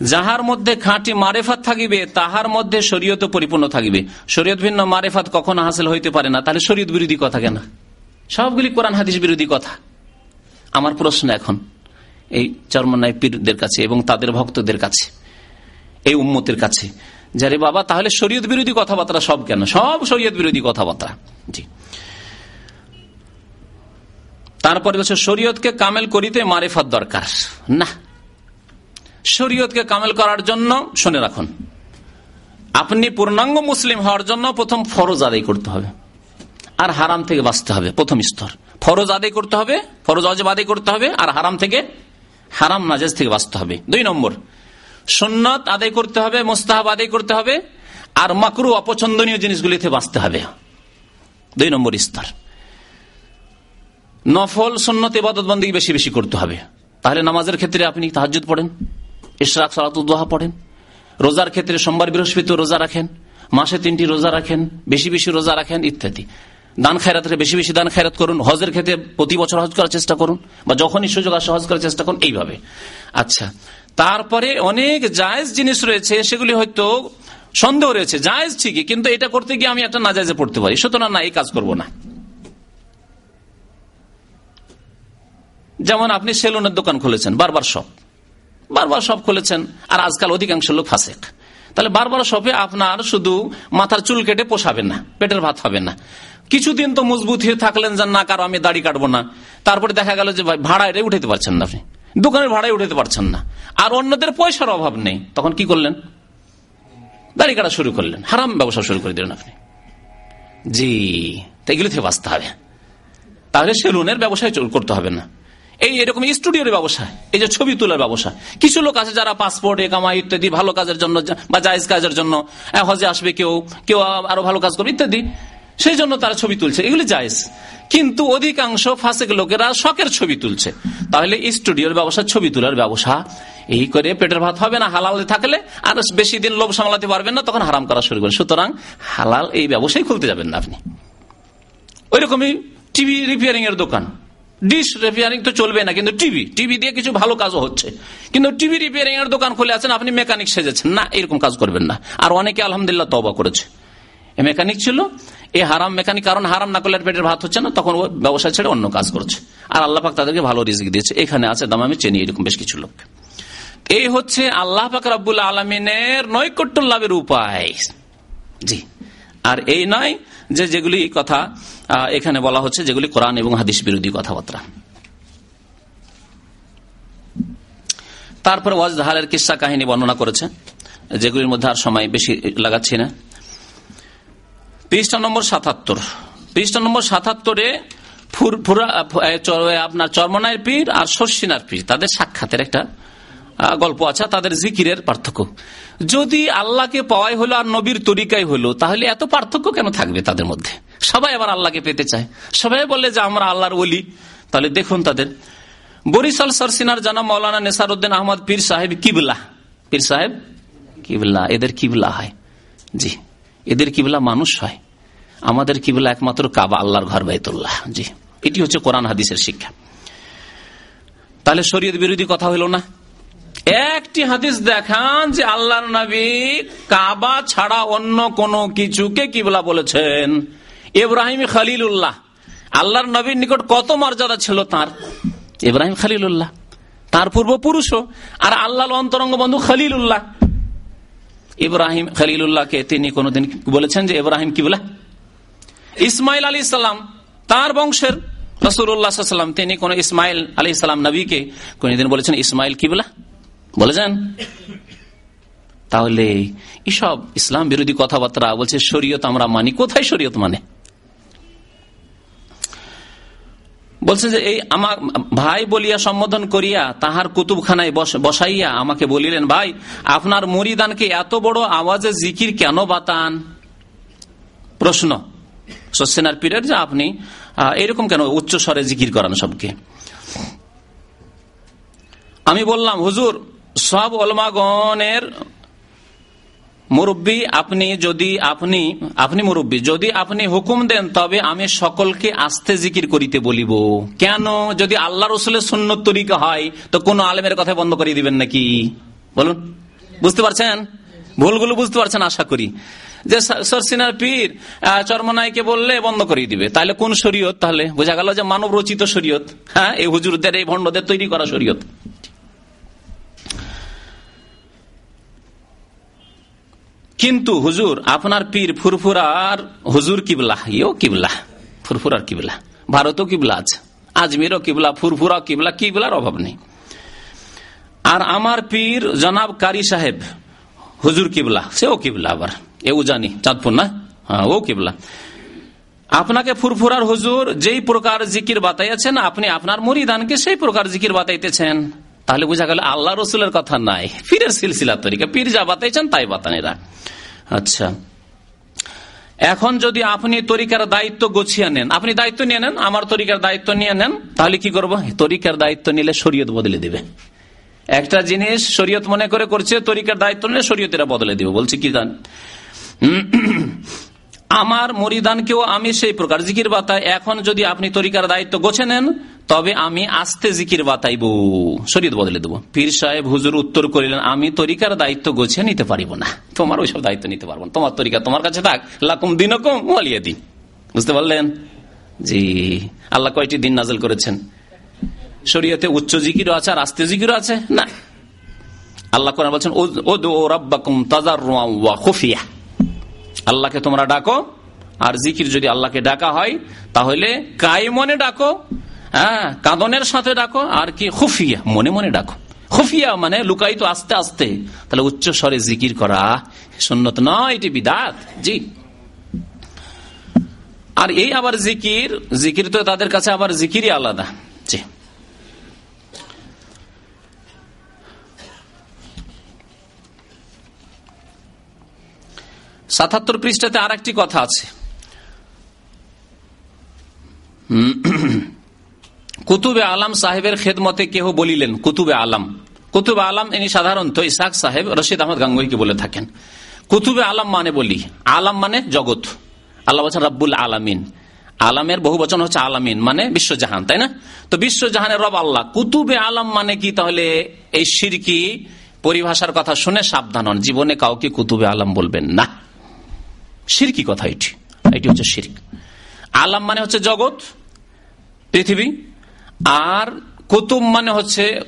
Speaker 1: যাহার মধ্যে খাঁটি মারেফাত থাকিবে, তাহার মধ্যে শরীয়ত পরিপূর্ণ থাকিবে। শরীয়ত ভিন্ন মারেফাত কখনো হাসিল হইতে পারে না। তাহলে শরীয়ত বিরোধী কথা কেন? সবগুলি কোরআন হাদিস বিরোধী কথা। আমার প্রশ্ন এখন এই চর্মনায় পীরদের কাছে এবং তাদের ভক্তদের কাছে, এই উম্মতের কাছে যারে বাবা, তাহলে শরীয়ত বিরোধী কথাবার্তা সব কেন? সব শরীয়ত বিরোধী কথাবার্তা। জি। তারপরে হচ্ছে শরীয়তকে কামেল করিতে মারেফাত দরকার। না। শরীয়তকে কামেল করার জন্য, শুনে রাখুন, আপনি পূর্ণাঙ্গ মুসলিম হওয়ার জন্য প্রথম ফরজ আদায় করতে হবে। আর হারাম থেকে বাঁচতে হবে, প্রথম স্তর। ফরজ আদায় করতে হবে, ফরজ অজব আদায় করতে হবে, আর হারাম থেকে, হারাম নাজেজ থেকে বাঁচতে হবে। দুই নম্বর, সুন্নত আদায় করতে হবে, মোস্তাহাব আদায় করতে হবে, আর মাকরু অপছন্দনীয় জিনিসগুলিতে বাঁচতে হবে। দুই নম্বর স্তর। নফল সন্ন্যত ইবাদত বন্দী বেশি বেশি করতে হবে। তাহলে নামাজের ক্ষেত্রে আপনি তাহাজুদ পড়েন, ইশরাক সালাতুদ্দোহা পড়েন, রোজার ক্ষেত্রে সোমবার বৃহস্পতি রোজা রাখেন, মাসে তিনটি রোজা রাখেন, বেশি বেশি রোজা রাখেন, ইত্যাদি। দান খায়রাতের বেশি বেশি দান খায়রাত করুন, হজের ক্ষেত্রে প্রতি বছর হজ করার চেষ্টা করুন, বা যখনই সুযোগ আসে হজ করার চেষ্টা করুন, এইভাবে। আচ্ছা তারপরে অনেক জায়েজ জিনিস রয়েছে, সেগুলি হয়তো সন্দেহ রয়েছে। জায়েজ ঠিকই, কিন্তু এটা করতে গিয়ে আমি একটা নাজায়জে পড়তে পারি। সুতরাং না, এই কাজ করব না। যেমন আপনি সেলুনের দোকান খুলেছেন, বারবার সব বারবার সব খুলেছেন, আর আজকাল অধিকাংশ লোক ফাঁসেক। তাহলে বারবার শপে আপনার শুধু মাথার চুল কেটে পোষাবেন না, পেটের ভাত হবে না। কিছুদিন তো মজবুত হয়ে থাকলেন যে, না, কারও আমি দাড়ি কাটবো না। তারপরে দেখা গেল যে ভাড়া এটা উঠাতে পারছেন না আপনি। দোকানের ভাড়ায় উঠাতে পারছেন না। আর অন্যদের পয়সার অভাব নেই। তখন কি করলেন? দাড়ি কাটা শুরু করলেন। হারাম ব্যবসা শুরু করে দিলেন আপনি। জি এগুলো থেকে বাঁচতে হবে। তাহলে সেলুনের ব্যবসায় করতে হবে না। এই এরকম স্টুডিওর ব্যবসা, এই যে ছবি তোলার ব্যবসা। কিছু লোক আছে যারা পাসপোর্ট একামা ইত্যাদি, ভালো কাজের জন্য বা জায়জ কাজের জন্য হজে আসবে কেউ কেউ আরও ভালো কাজ করবে ইত্যাদি। সেই জন্য তারা ছবি তুলছে। এগুলি জায়জ। কিন্তু অধিকাংশ ফাঁসেক লোকেরা শখের ছবি তুলছে। তাহলে স্টুডিওর ব্যবসা, ছবি তোলার ব্যবসা, এই করে পেটের ভাত হবে না, হালাল থাকলে আর বেশি দিন লোভ সামলাতে পারবেন না, তখন হারাম করা শুরু করে সুতরাং হালাল এই ব্যবসায় খুলতে যাবেন না আপনি। ওই রকমই টিভি রিপেয়ারিং এর দোকান। ডিশ রিপেয়ারিং তো চলবে না, কিন্তু টিভি টিভি দিয়ে কিছু ভালো কাজও হচ্ছে। কিন্তু টিভি রিপেয়ারিং এর দোকান খুলে আছেন, আপনি মেকানিক সেজেছেন। না, এরকম কাজ করবেন না। আর অনেকে আলহামদুলিল্লাহ তবা করেছে। মেকানিক ছিল এই হারাম মেকানিক কারণ হারাম না করলে পেটের ভাত হচ্ছে না, তখন ও ব্যবসা ছেড়ে অন্য কাজ করছে। আর আল্লাহ পাক তাদেরকে ভালো রিজিক দিয়েছে। এখানে আছে দাম আমি চেনি, এরকম বেশ কিছু লোক। এই হচ্ছে আল্লাহ পাক রাবুল আলমিনের নৈকট্য লাভের উপায়। জি। আর এই নয় যে যেগুলি কথা এখানে বলা হচ্ছে যেগুলি কোরআন এবং হাদিস বিরোধী কথাবার্তা। তারপরে ওয়াজদাহারের কিসা কাহিনী বর্ণনা করেছে, যেগুলির মধ্যে আর সময় বেশি লাগাচ্ছি না। পৃষ্ঠা নম্বর সাতাত্তর। পৃষ্ঠা নম্বর সাতাত্তরে আপনার চর্মনায়ের পীর আর শর্ষিনার পীর, তাদের সাক্ষাতের একটা গল্প আছে, তাদের জিকিরের পার্থক্য। যদি আল্লাহকে পাওয়াই হলো আর নবীর তরিকাই হলো, তাহলে এত পার্থক্য কেন থাকবে তাদের মধ্যে? সবাই আবার আল্লাহকে পেতে চায়। সবাই বলে যে আমরা আল্লাহর বলি তাহলে দেখুন তাদের। বরিশাল সরসিনার জানা মৌলানা নেসারুদ্দিন আহমদ পীর সাহেব কিবলা। পীর সাহেব? কিবলা, এদের কিবলা হয়। জি, এদের কিবলা মানুষ হয়। আমাদের কিবলা একমাত্র কাবা, আল্লাহর ঘর বাইতুল্লাহ। জি, এটি হচ্ছে কোরআন হাদিসের শিক্ষা। তাহলে শরীয়ত বিরোধী কথা হইল না। একটি হাদিস দেখান যে আল্লাহর নবী কাবা ছাড়া অন্য কোন কিছুকে কিবলা বলেছেন। ইব্রাহিম খালিলুল্লাহ। আল্লাহর নবীর নিকট কত মর্যাদা ছিল তার? ইব্রাহিম খালিলুল্লাহ। তার পূর্বপুরুষও। আর আল্লাহ অন্তরঙ্গ বন্ধু খালিলুল্লাহ। ইব্রাহিম খালিলুল্লাহকে তিনি কোনদিন বলেছেন যে ইব্রাহিম কিবলা? ইসমাইল আলী সাল্লাম তার বংশের রসুল্লাহাম তিনি কোন ইসমাইল আলী সাল্লাম নবীকে কোনদিন বলেছেন ইসমাইল কিবলা? বলেছেন তাহলে এসব ইসলাম বিরোধী কথাবার্তা বলছে, শরীয়ত আমরা মানি। কোথায় শরীয়ত মানে? বলছে যে এই আমার ভাই বলিয়া সম্বোধন করিয়া তাহার কুতুবখানায় বসাইয়া আমাকে বলিলেন, ভাই, আপনার মরিদানকে এত বড় আওয়াজে জিকির কেন বাতান প্রশ্ন। সসেনার পীরের যে আপনি এরকম কেন উচ্চ স্বরে জিকির করান সবকে? আমি বললাম, হুজুর সব অলমাগণের মুরব্বী আপনি যদি আপনি আপনি মুরব্বী, যদি আপনি হুকুম দেন, তবে আমি সকলকে আস্তে জিকির করিতে বলিব। কেন? যদি আল্লাহ রসুলের সুন্নত তরিকা হয়, তো কোন আলেমের কথা বন্ধ করে দিবেন নাকি? বলুন। বুঝতে পারছেন? ভুলগুলো বুঝতে পারছেন, আশা করি। যে সরসিনার পীর চর্মনাইকে বললে বন্ধ করিয়ে দিবে। তাহলে কোন শরীয়ত তাহলে? বোঝা গেল যে মানব রচিত শরীয়ত। হ্যাঁ এই হুজুরদের, এই ভণ্ডদের তৈরি করা শরীয়ত। কিন্তু হুজুর, আপনার পীর ফুরফুরার হুজুর কিবলা, ইও কিবলা, ফুরফুরার কিবলা, ভারতও কিবলা আছে, আজমিরও কিবলা, ফুরফুরা কিবলা, কিবলার অভাব নেই। আর আমার পীর জনাব কারি সাহেব, হুজুর কিবলা, সেও কিবলা আবার, এও জানি, চাঁদপুর না? হ্যাঁ ও কিবলা। আপনাকে ফুরফুরার হুজুর যেই প্রকার জিকির বাতাইয়াছেন, আপনি আপনার মরিদানকে সেই প্রকার জিকির বাতাইতেছেন। তাহলে বোঝা গেল আল্লাহ রসুলের কথা নাই। পীরের সিলসিলা তরিকা। পীর যা বাতাইছেন, তাই বাতানেরা। আচ্ছা। এখন যদি আপনি তরিকার দায়িত্ব গুছিয়ে নেন, আপনি দায়িত্ব নিয়ে নেন, আমার তরিকার দায়িত্ব নিয়ে নেন, তাহলে কি করব? তরিকার দায়িত্ব নিলে শরীয়ত বদলে দিবে। একটা জিনিস শরীয়ত মনে করে করছে, তরিকার দায়িত্ব নিলে শরীয়তেরা বদলে দিবে। বলছে কি জান? আমার মরিদানকেও আমি সেই প্রকার জিকির বাতাই। এখন যদি আপনি তরিকার দায়িত্ব গোছে নেন, তবে আমি আস্তে জিকির বাতাইব। শরীর বদলে দেবো। পীর সাহেব হুজুর উত্তর করিলেন, আমি তরিকার দায়িত্ব গোছে নিতে পারিব না। তোমার ওইসব দায়িত্ব নিতে পারব না। তোমার তরিকা তোমার কাছে থাক। লাকুম দিন কম ওয়ালিয়ে দিন বুঝতে পারলেন? জি। আল্লাহ কয়টি দিন নাজল করেছেন? শরীয়তে উচ্চ জিকিরও আছে, আর আস্তে জিকিরও আছে? না। আল্লাহ কোরআন বলছেন ও রব্বাকুম তাজার খুফিয়া। আল্লাহকে তোমরা ডাকো। আর জিকির যদি আল্লাহকে ডাকা হয়, তাহলে কাই মনে ডাকো হ্যাঁ কাঁদনের সাথে ডাকো, আর কি খুফিয়া মনে মনে ডাকো। খুফিয়া মানে লুকাই তো আস্তে আস্তে। তাহলে উচ্চ স্বরে জিকির করা সন্ন্যত নয়, এটি বিদাত। জি। আর এই আবার জিকির জিকির তো তাদের কাছে আবার জিকিরই আলাদা। জি। সাতাত্তর পৃষ্ঠাতে আর একটি কথা আছে। কুতুবে আলাম সাহেবের খেদমতে কেহ বলিলেন, কুতুবে আলাম। কুতুবে আলাম ইনি সাধারণত ইসাক সাহেব, রশিদ আহমদ গাঙ্গুইকে বলে থাকেন। কুতুবে আলাম মানে বলি, আলাম মানে জগৎ। আল্লাহ বলছেন রাব্বুল আলামিন। আলামের বহু বচন হচ্ছে আলামিন মানে বিশ্বজাহান, তাই না? তো বিশ্বজাহানের রব আল্লাহ। কুতুবে আলাম মানে কি? তাহলে এই সিরকি পরিভাষার কথা শুনে সাবধান হন, জীবনে কাউকে কুতুবে আলাম বলবেন না। সিরকি কথা এটি। এটি হচ্ছে সিরক আলাম মানে হচ্ছে জগৎ, পৃথিবী, আর কুতুব মানে হচ্ছে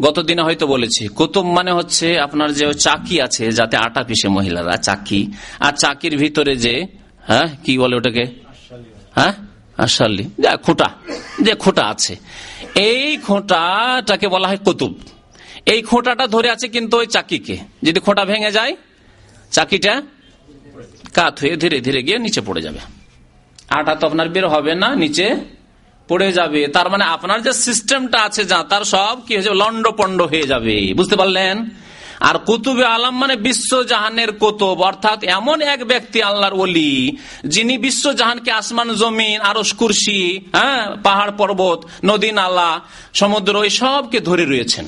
Speaker 1: গতদিনে হয়তো বলেছি, কুতুব মানে হচ্ছে আপনার যে চাকি আছে, যাতে আটা পিসে মহিলারা, চাকি। আর চাকির ভিতরে যে হ্যাঁ কি বলে ওটাকে? হ্যাঁ? আশাল্লি। খোঁটা। যে খোঁটা আছে। এই খোঁটাটাকে বলা হয় কুতুব। এই খোঁটাটা ধরে আছে কিন্তু ওই চাকিকে। যদি খোঁটা ভেঙে যায়, চাকিটা কাত হয়ে ধীরে ধীরে গিয়ে নিচে পড়ে যাবে। আটা তো আপনার বের হবে না, নিচে পড়ে যাবে। তার মানে আপনার যে সিস্টেমটা আছে, যা তার সব কি হয়েছে লন্ড পন্ড হয়ে যাবে। বুঝতে পারলেন? আর কুতুবে আলম মানে বিশ্ব জাহানের কুতুব, অর্থাৎ এমন এক ব্যক্তি আল্লাহর ওলি, যিনি বিশ্ব জাহানকে আসমান, জমিন আরস কুরসি হ্যাঁ পাহাড়, পর্বত, নদী, নালা, সমুদ্র, এই সবকে ধরে রয়েছেন।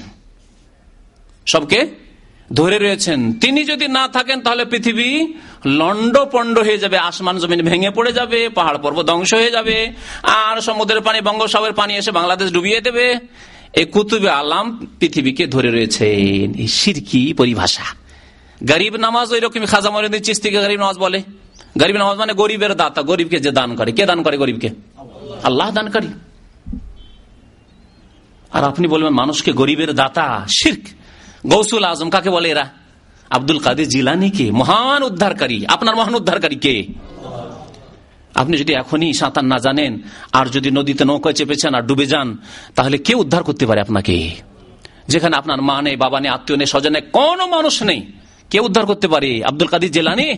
Speaker 1: সবকে ধরে রয়েছেন, তিনি যদি না থাকেন তাহলে পৃথিবী লন্ড পন্ড হয়ে যাবে, আসমান জমিন ভেঙে পড়ে যাবে, পাহাড় পর্বত ধ্বংস হয়ে যাবে, আর সমুদ্রের পানি বঙ্গোসাগরের পানি এসে বাংলাদেশ ডুবিয়ে দেবে। এই কুতুবে আলাম পৃথিবীকে ধরে রয়েছেন এই সিরকি পরিভাষা। গরিব নামাজ ওই রকম খাজা মরিন্দিন চিস্তিকে গরিব নামাজ বলে। গরিব নামাজ মানে গরিবের দাতা, গরিবকে যে দান করে। কে দান করে গরিবকে? আল্লাহ দান করে। আর আপনি বলবেন, মানুষকে গরিবের দাতা, শির্ক। গৌসুল আজম, কাকে বলে এরা? আব্দুল কাদের জিলানি কে? মহান উদ্ধারকারী। আপনার মহান উদ্ধারকারী কে? আপনি যদি এখনই সাঁতার না জানেন, আর যদি নদীতে নৌকায় চেপেছেন আর ডুবে যান, তাহলে কে উদ্ধার করতে পারে আপনাকে? যেখানে আপনার মা নেই, বাবা নেই, আত্মীয় নেই, স্বজনে কোনো মানুষ নেই। কে উদ্ধার করতে পারে? আব্দুল কাদির জেলানি?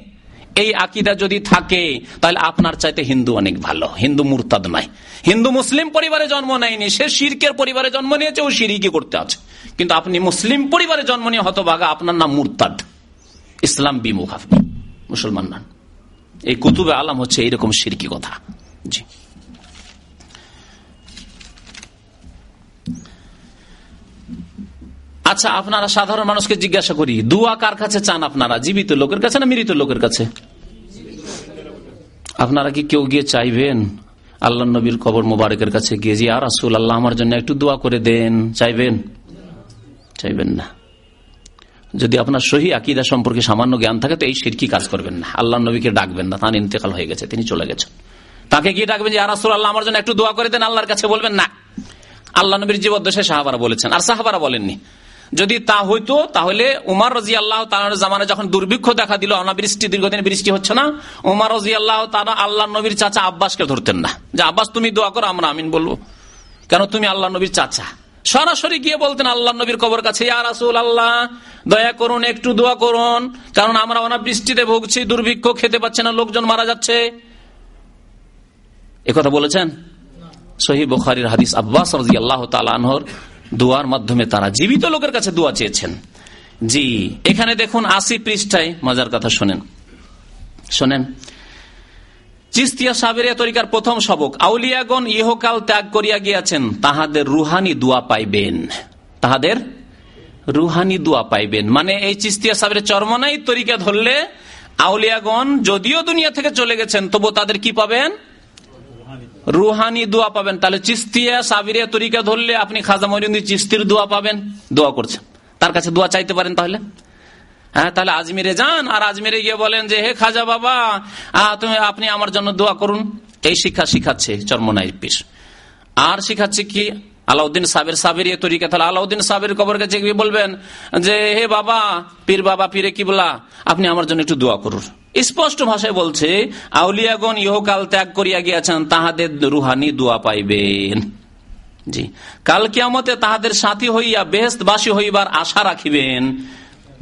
Speaker 1: এই আকিদা যদি থাকে, তাহলে আপনার চাইতে হিন্দু অনেক ভালো। হিন্দু মুরতাদ নাই হিন্দু মুসলিম পরিবারে জন্ম নেয়নি, সে শিরকের পরিবারে জন্ম নিয়েছে, ও সিরিকি করতে আছে। কিন্তু আপনি মুসলিম পরিবারে জন্ম নিয়ে হতবাগা আপনার নাম মুরতাদ। ইসলাম বিমুখ আপনি মুসলমান নান। এই কুতুবে আলম হচ্ছে এইরকম সিরকি কথা। জি। আচ্ছা আপনারা সাধারণ মানুষকে জিজ্ঞাসা করি, দুয়া কার কাছে চান আপনারা? জীবিত লোকের কাছে না মৃত লোকের কাছে? আপনারা কি কেউ গিয়ে চাইবেন আল্লাহ নবীর কবর মোবারকের কাছে গিয়ে যে আর আসুল আল্লাহ আমার জন্য একটু দোয়া করে দেন। চাইবেন? চাইবেন না। যদি আপনার সহি আকিদা সম্পর্কে সামান্য জ্ঞান থাকে, তো এই সিরকি কাজ করবেন না। আল্লাহ নবীকে ডাকবেন না, তার ইন্তেকাল হয়ে গেছে, তিনি চলে গেছেন। তাকে গিয়ে ডাকবেন যে আরাসুল আল্লাহ আমার জন্য একটু দোয়া করে দেন। আল্লাহর কাছে বলবেন, না। আল্লাহ নবীর জীবদ্দশে সাহাবারা বলেছেন, আর সাহাবারা বলেননি। যদি তা হইতো, তাহলে উমার রাজি আল্লাহ তালার জামানে যখন দুর্ভিক্ষ দেখা দিল, অনাবৃষ্টি, দীর্ঘদিন বৃষ্টি হচ্ছে না, উমার রাজি আল্লাহ তারা আল্লাহ নবীর চাচা আব্বাসকে ধরতেন না। যে, আব্বাস, তুমি দোয়া করো, আমরা আমিন বলব। কেন? তুমি আল্লাহ নবীর চাচা। সরাসরি গিয়ে বলতেন আল্লাহ নবীর কবর কাছে আল্লাহ দয়া করুন, একটু দোয়া করুন, কারণ আমরা অনাবৃষ্টিতে ভুগছি, দুর্ভিক্ষ খেতে পাচ্ছে না, লোকজন মারা যাচ্ছে। কথা বলেছেন? সহি বুখারির হাদিস আব্বাস রাজি আল্লাহ তালানহর দুয়ার মাধ্যমে তারা জীবিত লোকের কাছে দোয়া চেয়েছেন। জি, এখানে দেখুন আশি পৃষ্ঠায় মজার কথা শোনেন। শোনেন, চিস্তিয়া সাবেরিয়া তরিকার প্রথম সবক আউলিয়াগন ইহকাল ত্যাগ করিয়া গিয়াছেন, তাহাদের রুহানি দোয়া পাইবেন। তাহাদের রুহানি দোয়া পাইবেন। মানে এই চিস্তিয়া সাবের চরমনাই তরিকা ধরলে আউলিয়াগন যদিও দুনিয়া থেকে চলে গেছেন তবু তাদের কি পাবেন? রুহানি দোয়া পাবেন। তাহলে চিস্তিয়া, সাবিরিয়া তরিকা ধরলে আপনি খাজা মরিন্দি চিস্তির দোয়া পাবেন, দোয়া করছেন। তার কাছে দোয়া চাইতে পারেন তাহলে? হ্যাঁ তাহলে আজমিরে যান আর আজমিরে গিয়ে বলেন যে, হে খাজা বাবা তুমি, আপনি আমার জন্য দোয়া করুন। এই শিক্ষা শিখাচ্ছে চর্মনাই পিস আর শিখাচ্ছে কি? আলাউদ্দিন সাবের সাবের ইয়ে তরিকা। তাহলে আলাউদ্দিন সাবের কবর কাছে বলবেন যে, হে বাবা, পীর বাবা, পীরে কি বলা আপনি আমার জন্য একটু দোয়া করুন। স্পষ্ট ভাষায় বলছে আউলিয়াগন ইহকাল ত্যাগ করিয়া গিয়াছেন, তাহাদের রুহানি দোয়া পাইবেন। জি। কাল কিয়ামতে তাহাদের সাথী হইয়া বেহস্তবাসী হইবার আশা রাখিবেন।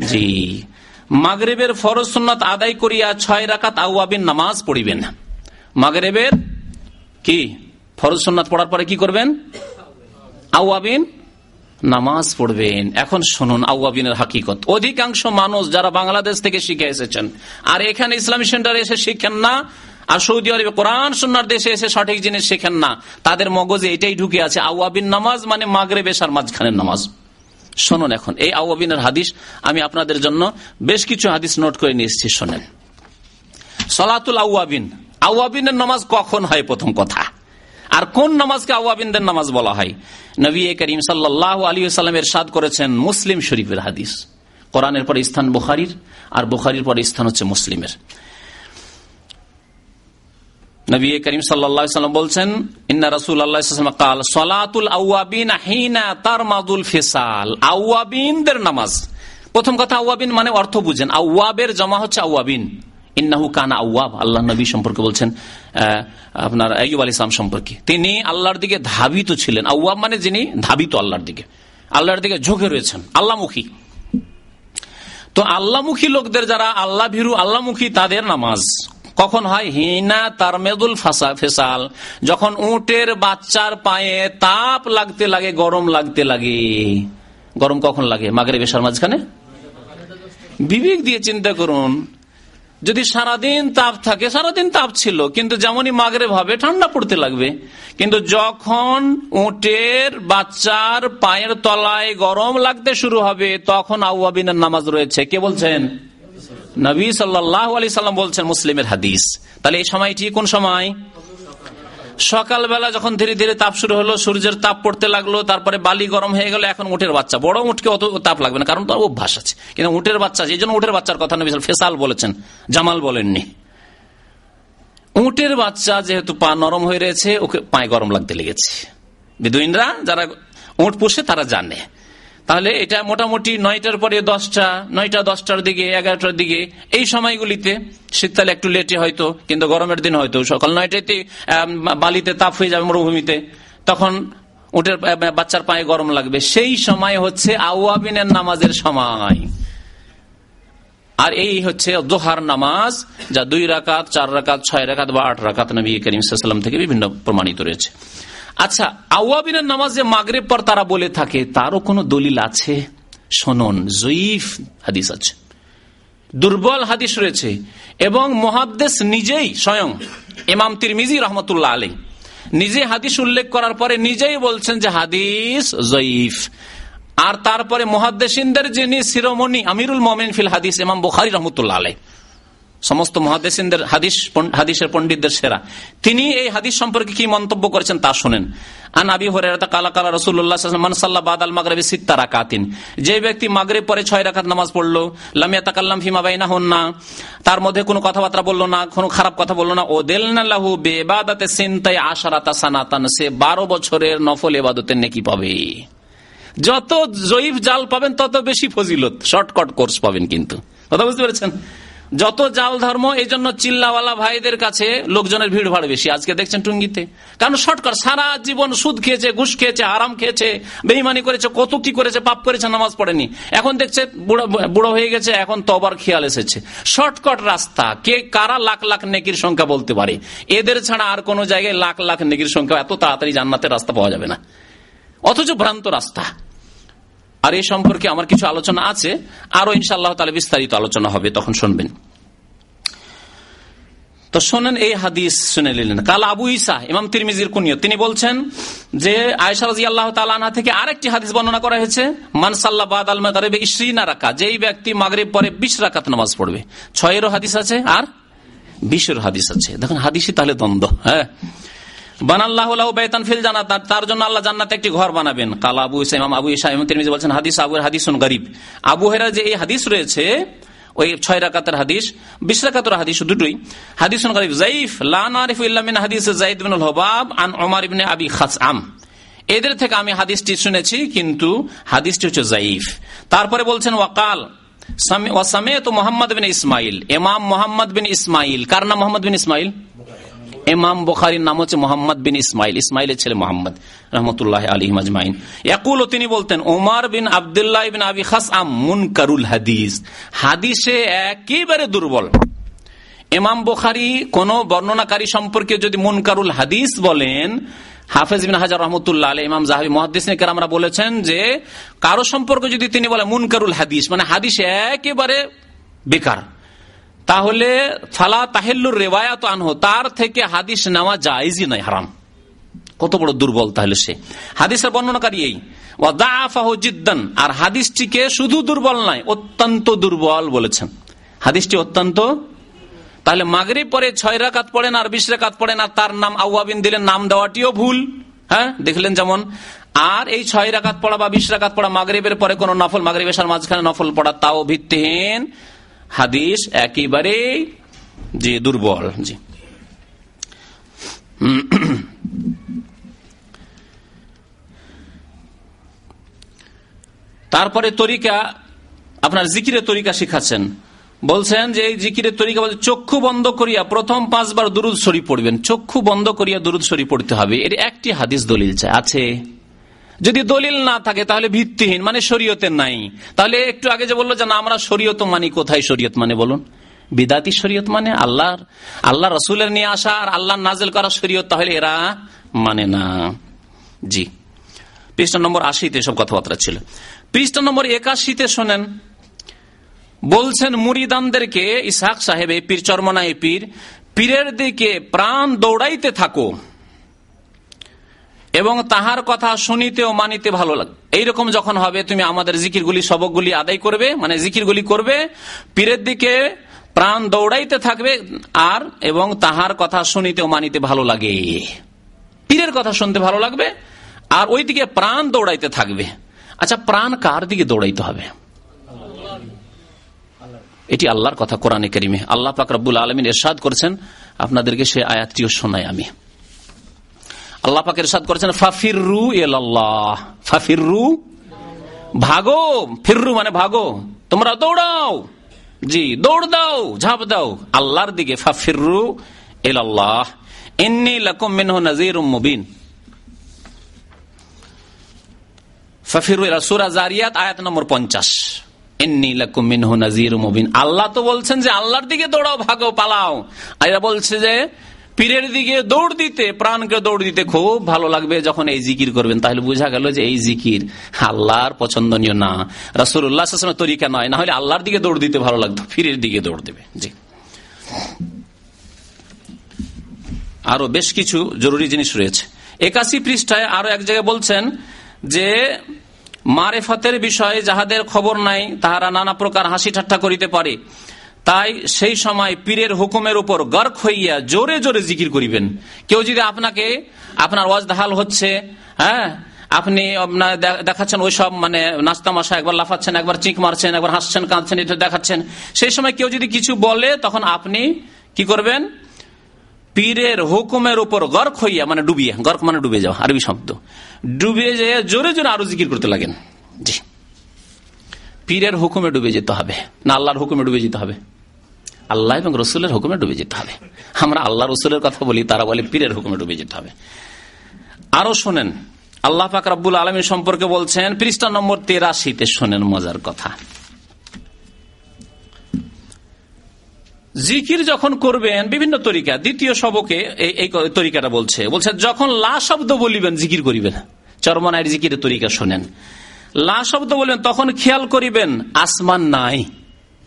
Speaker 1: জি। মাগরেবের ফরজ সুন্নত আদায় করিয়া ছয় রাকাত আউয়াবিন নামাজ পড়িবেন। মাগরেবের কি? ফরজ সুন্নাত পড়ার পরে কি করবেন? আউয়াবিন নামাজ পড়বেন। এখন শুনুন আউয়াবিনের হাকিকত। অধিকাংশ মানুষ যারা বাংলাদেশ থেকে শিখে এসেছেন, আর এখানে ইসলামী সেন্টারে এসে শিখেন না, আর সৌদি আরবে কোরআন সুন্নার দেশে এসে সঠিক জিনিস শেখেন না, তাদের মগজে এটাই ঢুকে আছে আউয়াবিন নামাজ মানে মাগরে বেশার মাঝখানের নামাজ। শোনুন এখন, এই আউয়াবিনের হাদিস আমি আপনাদের জন্য বেশ কিছু হাদিস নোট করে নিয়ে এসেছি, শোনেন। সলাতুল আউয়াবিন আউয়াবিনের নামাজ কখন হয়? প্রথম কথা। আর কোন নামাজকে আওয়াবিনদের নামাজ বলা হয়? নবী করিম সাল্লাহ আলী সাল্লামের সাদ করেছেন মুসলিম শরীফের হাদিস। কোরআনের পরে স্থান বুখারির, আর বুখারির পরে স্থান হচ্ছে মুসলিমের। নবী করিম সাল্লাম বলছেন, ইন্না রসুল কাল, সলাতুল আউয়াবিন হিনা তার মাদুল ফেসাল। আউয়াবিনদের নামাজ। প্রথম কথা আউয়াবিন মানে অর্থ বুঝেন। আউয়াবের জমা হচ্ছে আউয়াবিন ইন্নাহু কানা আউয়াব, আল্লাহ নবী সম্পর্কে বলছেন আপনার আইব আল ইসলাম সম্পর্কে। তিনি আল্লাহর দিকে ধাবিত ছিলেন। আউয়াব মানে যিনি ধাবিত আল্লাহর দিকে। আল্লাহর দিকে ঝোঁকে রয়েছেন। আল্লাহমুখী তো আল্লাহমুখী লোকদের যারা আল্লাহ ভীরু আল্লাহমুখী তাদের নামাজ। কখন হয়? হিনা তারমেদুল ফাসা, ফেসাল। যখন উটের বাচ্চার পায়ে তাপ লাগতে লাগে, গরম লাগতে লাগে। গরম কখন লাগে? মাগরে বেশার মাঝখানে? বিবেক দিয়ে চিন্তা করুন যদি সারাদিন তাপ থাকে, সারাদিন তাপ ছিল, কিন্তু যেমনই মাগরে ভাবে ঠান্ডা পড়তে লাগবে। কিন্তু যখন উটের বাচ্চার পায়ের তলায় গরম লাগতে শুরু হবে, তখন আউয়াবিনের নামাজ রয়েছে। কে বলছেন? নবী সাল্লাহ আলি সাল্লাম বলছেন মুসলিমের হাদিস। তাহলে এই সময়টি কোন সময়? সকালবেলা যখন ধীরে ধীরে তাপ শুরু হলো, সূর্যের তাপ পড়তে লাগল, তারপরে বালি গরম হয়ে গেল, এখন উঠের বাচ্চা। বড় উঠকে অত তাপ লাগবে না, কারণ তার অভ্যাস আছে। কিন্তু উঠের বাচ্চা আছে এই জন্য উঠের বাচ্চার কথা নবী ফেসাল বলেছেন, জামাল বলেননি। উটের বাচ্চা যেহেতু পা নরম হয়ে রয়েছে, ওকে পায়ে গরম লাগতে লেগেছে। বিদুইনরা যারা উঁট পুষে, তারা জানে। তাহলে এটা মোটামুটি নয়টার পরে দশটা, নয়টা, দশটার দিকে, এগারোটার দিকে, এই সময়গুলিতে শীতকালে একটু লেটে হয়তো, কিন্তু গরমের দিন হয়তো। সকাল নয়টাতে বালিতে তাপ হয়ে যাবে মরুভূমিতে, তখন উঠের বাচ্চার পায়ে গরম লাগবে। সেই সময় হচ্ছে আউয়াবিনের নামাজের সময়। আর এই হচ্ছে দোহার নামাজ, যা দুই রাকাত, চার রাকাত, ছয় রাকাত বা আট রাকাত নবী করিম সাল্লাম থেকে বিভিন্ন প্রমাণিত রয়েছে। আচ্ছা আউয়াবিনের নামাজে মাগরেব পর তারা বলে থাকে, তারও কোনো দলিল আছে? শোনন, জয়ীফ হাদিস আছে। দুর্বল হাদিস রয়েছে। এবং মহাদ্দেশ নিজেই স্বয়ং এমাম তিরমিজি রহমতুল্লাহ আলী নিজে হাদিস উল্লেখ করার পরে নিজেই বলছেন যে হাদিস জয়ীফ। আর তারপরে মহাদ্দেশিনদের যিনি শিরোমণি আমিরুল মোমিন ফিল হাদিস এমাম বুখারি রহমতুল্লাহ আলাই সমস্ত মহাদেশিনদের হাদিস হাদিসের পন্ডিতদের সেরা। তিনি এই হাদিস সম্পর্কে কি মন্তব্য করেছেন তা শোনেন। আন আবি হরেরাতা কালা যে ব্যক্তি মাগরে পরে ছয় রাখাত নামাজ পড়ল তার মধ্যে কথাবার্তা বলল না, কোনো খারাপ কথা বলল না। সানাতান। সে বারো বছরের নফল এবাদতের নেকি পাবে। যত জয়ীফ জাল পাবেন, তত বেশি ফজিলত, শর্টকট কোর্স পাবেন কিন্তু। কথা বুঝতে পেরেছেন? যত জাল ধর্ম, এই জন্য চিল্লাওয়ালা ভাইদের কাছে লোকজনের ভিড় ভাড় বেশি। আজকে দেখছেন টুঙ্গিতে। কারণ শর্টকাট, সারা জীবন সুদ খেয়েছে, ঘুষ খেয়েছে আরাম খেয়েছে বেইমানি করেছে কত কি করেছে, পাপ করেছে, নামাজ পড়েনি। এখন দেখছে বুড়ো হয়ে গেছে, এখন তবার খেয়াল এসেছে। শর্টকাট রাস্তা, কে কারা লাখ লাখ নেকির সংখ্যা বলতে পারে? এদের ছাড়া আর কোন জায়গায় লাখ লাখ নেকির সংখ্যা এত তাড়াতাড়ি জান্নাতের রাস্তা পাওয়া যাবে না। অথচ ভ্রান্ত রাস্তা। আর এই সম্পর্কে আমার কিছু আলোচনা আছে। আরও ইনশাআল্লাহ তাহলে বিস্তারিত আলোচনা হবে, তখন শুনবেন। তো শোনেন এই হাদিস শুনে নিলেন। কাল আবু ইসা ইমাম তিরমিজির কুনিয়ত, তিনি বলছেন যে আয়সা রাজি আল্লাহ তালা থেকে আরেকটি হাদিস বর্ণনা করা হয়েছে মানসাল্লাহ বাদ আল মাগরিবে ইসরিনা রাখা যেই ব্যক্তি মাগরিব পরে বিশ রাকাত নামাজ পড়বে। ছয়েরও হাদিস আছে আর বিশের হাদিস আছে। দেখুন, হাদিসই তাহলে দ্বন্দ্ব হ্যাঁ। তার জন্য আল্লাহ একটি ঘর বানাবেন। হাদিস রয়েছে এদের থেকে আমি হাদিসটি শুনেছি, কিন্তু হাদিসটি হচ্ছে জাইফ তারপরে বলছেন, ওয়াকাল মোহাম্মদ বিন ইসমাইল। এমাম মোহাম্মদ বিন ইসমাইল। কার নাম মোহাম্মদ বিন ইসমাইল? এমাম বখারির নাম হচ্ছে মোহাম্মদ বিন ইসমাইল। ইসমাইলের ছেলে মোহাম্মদ, রহমতুল্লাহ আলী মাজমাইন। একুল তিনি বলতেন ওমার বিন আবদুল্লাহ বিন আবি খাস আম মুনকারুল হাদিস। হাদিসে একেবারে দুর্বল। এমাম বোখারি কোন বর্ণনাকারী সম্পর্কে যদি মুনকারুল হাদিস বলেন, হাফেজ বিন হাজার রহমতুল্লাহ ইমাম জাহাবি মহাদিস আমরা বলেছেন যে, কারও সম্পর্কে যদি তিনি বলেন মুনকারুল হাদিস মানে হাদিস একেবারে বেকার। তাহলে ফালা তাহেল্লুর রেওয়ায়াত আনহো, তার থেকে হাদিস নেওয়া জায়জই নয়, হারাম। কত বড় দুর্বল তাহলে সে। হাদিসের বর্ণনাকারী এই আর হাদিসটিকে শুধু দুর্বল নয়, অত্যন্ত দুর্বল বলেছেন। হাদিসটি অত্যন্ত, তাহলে মাগরি পরে ছয় রাকাত পড়েন আর বিশ রাকাত পড়েন, আর তার নাম আউয়াবিন দিলেন, নাম দেওয়াটিও ভুল। হ্যাঁ দেখলেন যেমন, আর এই ছয় রাকাত পড়া বা বিশ রাকাত পড়া মাগরীবের পরে কোন নফল মাগরীবের মাঝখানে নফল পড়া তাও ভিত্তিহীন। হাদিস একেবারে যে দুর্বল, জি। তারপরে তরিকা, আপনার জিকিরের তরিকা শিখাচ্ছেন। বলছেন যে এই জিকিরের তরিকা বলছে, চক্ষু বন্ধ করিয়া প্রথম পাঁচবার দুরুদ সরি পড়বেন। চক্ষু বন্ধ করিয়া দুরুদ সরি পড়তে হবে। এর একটি হাদিস দলিল চাই আছে। যদি দলিল না থাকে, তাহলে ভিত্তিহীন মানে শরীয়তের নাই। তাহলে একটু আগে যে বলল যে, না, আমরা শরীয়ত মানি, কোথায় শরীয়ত মানে বলুন? বিদাতি শরীয়ত মানে আল্লাহর আল্লাহ রসুলের নিয়ে আসা আর আল্লাহ নাজেল করা শরীয়ত, তাহলে এরা মানে না। জি। পৃষ্ঠা নম্বর আশিতে সব কথাবার্তা ছিল। পৃষ্ঠা নম্বর একাশিতে শোনেন, বলছেন, মুরিদানদেরকে ইসাক সাহেব, এই পীর চর্মনা এই পীর, পীরের দিকে প্রাণ দৌড়াইতে থাকো। এবং তাহার কথা শুনিতে ও মানিতে ভালো লাগে, এইরকম যখন হবে, তুমি আমাদের জিকিরগুলি, সবকগুলি আদায় করবে মানে জিকিরগুলি করবে, পীরের দিকে প্রাণ দৌড়াইতে থাকবে, আর, এবং তাহার কথা শুনিতে ও মানিতে ভালো লাগে। পীরের কথা শুনতে ভালো লাগবে, আর ওই দিকে প্রাণ দৌড়াইতে থাকবে। আচ্ছা প্রাণ কার দিকে দৌড়াইতে হবে? এটি আল্লাহর কথা কোরআনে করিমে। আল্লাহ পাক রব্বুল আলমিন এরশাদ করেছেন, আপনাদেরকে সে আয়াতটিও শোনাই আমি। আল্লাহ সাদ করেছেন ফাফিরু ফাফিরু ভাগো। ফিররু মানে ভাগো। তোমরা দৌড়াও। জি, দৌড় দাও, ঝাঁপ দাও। আল্লাহর দিকে ফাফিরু এল্লাহ মুবিন। আল্লাহ তো বলছেন যে, আল্লাহর দিকে দৌড়াও, ভাগো, পালাও। আর বলছে যে পীরের দিকে দৌড় দিতে, প্রাণকে দৌড় দিতে খুব ভালো লাগবে যখন এই জিকির করবেন। তাহলে বোঝা গেল যে এই জিকির আল্লাহর পছন্দনীয় না। রাসুল্লাহ তরিকা নয়, না হলে আল্লাহর দিকে দৌড় দিতে ভালো লাগতো, পীরের দিকে দৌড় দেবে। জি। আরও বেশ কিছু জরুরি জিনিস রয়েছে। একাশি পৃষ্ঠায় আরও এক জায়গায় বলছেন যে, মারেফাতের বিষয়ে যাহাদের খবর নাই, তাহারা নানা প্রকার হাসি ঠাট্টা করিতে পারে। তাই সেই সময় পীরের হুকুমের উপর গর্ক হইয়া জোরে জোরে জিকির করিবেন। কেউ যদি আপনাকে, আপনার ওয়াজদাহাল হচ্ছে হ্যাঁ আপনি দেখাচ্ছেন ওই সব মানে নাস্তামাশা একবার লাফাচ্ছেন, একবার চিক মারছেন, একবার হাসছেন, কাঁদছেন, এটা দেখাচ্ছেন। সেই সময় কেউ যদি কিছু বলে, তখন আপনি কি করবেন? পীরের হুকুমের উপর গর্ক হইয়া মানে ডুবিয়ে, গর্ক মানে ডুবে যাওয়া, আরবি শব্দ। ডুবে যেয়ে জোরে জোরে আরও জিকির করতে লাগেন। জি। পীরের হুকুমে ডুবে যেতে হবে, না আল্লাহর হুকুমে ডুবে যেতে হবে। আল্লাহ এবং রসুলের হুকুমে ডুবে যেতে হবে। আমরা আল্লাহ রসুলের কথা বলি, তারা বলে পীরের হুকুমে ডুবে যেতে হবে। আরও শোনেন, আল্লাহ পাক রাব্বুল আলমী সম্পর্কে বলছেন, পৃষ্ঠা নম্বর তেরাশিতে শোনেন মজার কথা। জিকির যখন করবেন, বিভিন্ন তরিকা, দ্বিতীয় সবকে এই তরিকাটা বলছে। বলছে, যখন লা শব্দ বলিবেন, জিকির করিবেন। চরমনায়ের জিকিরের তরিকা শোনেন। লা শব্দ বলবেন, তখন খেয়াল করিবেন, আসমান নাই।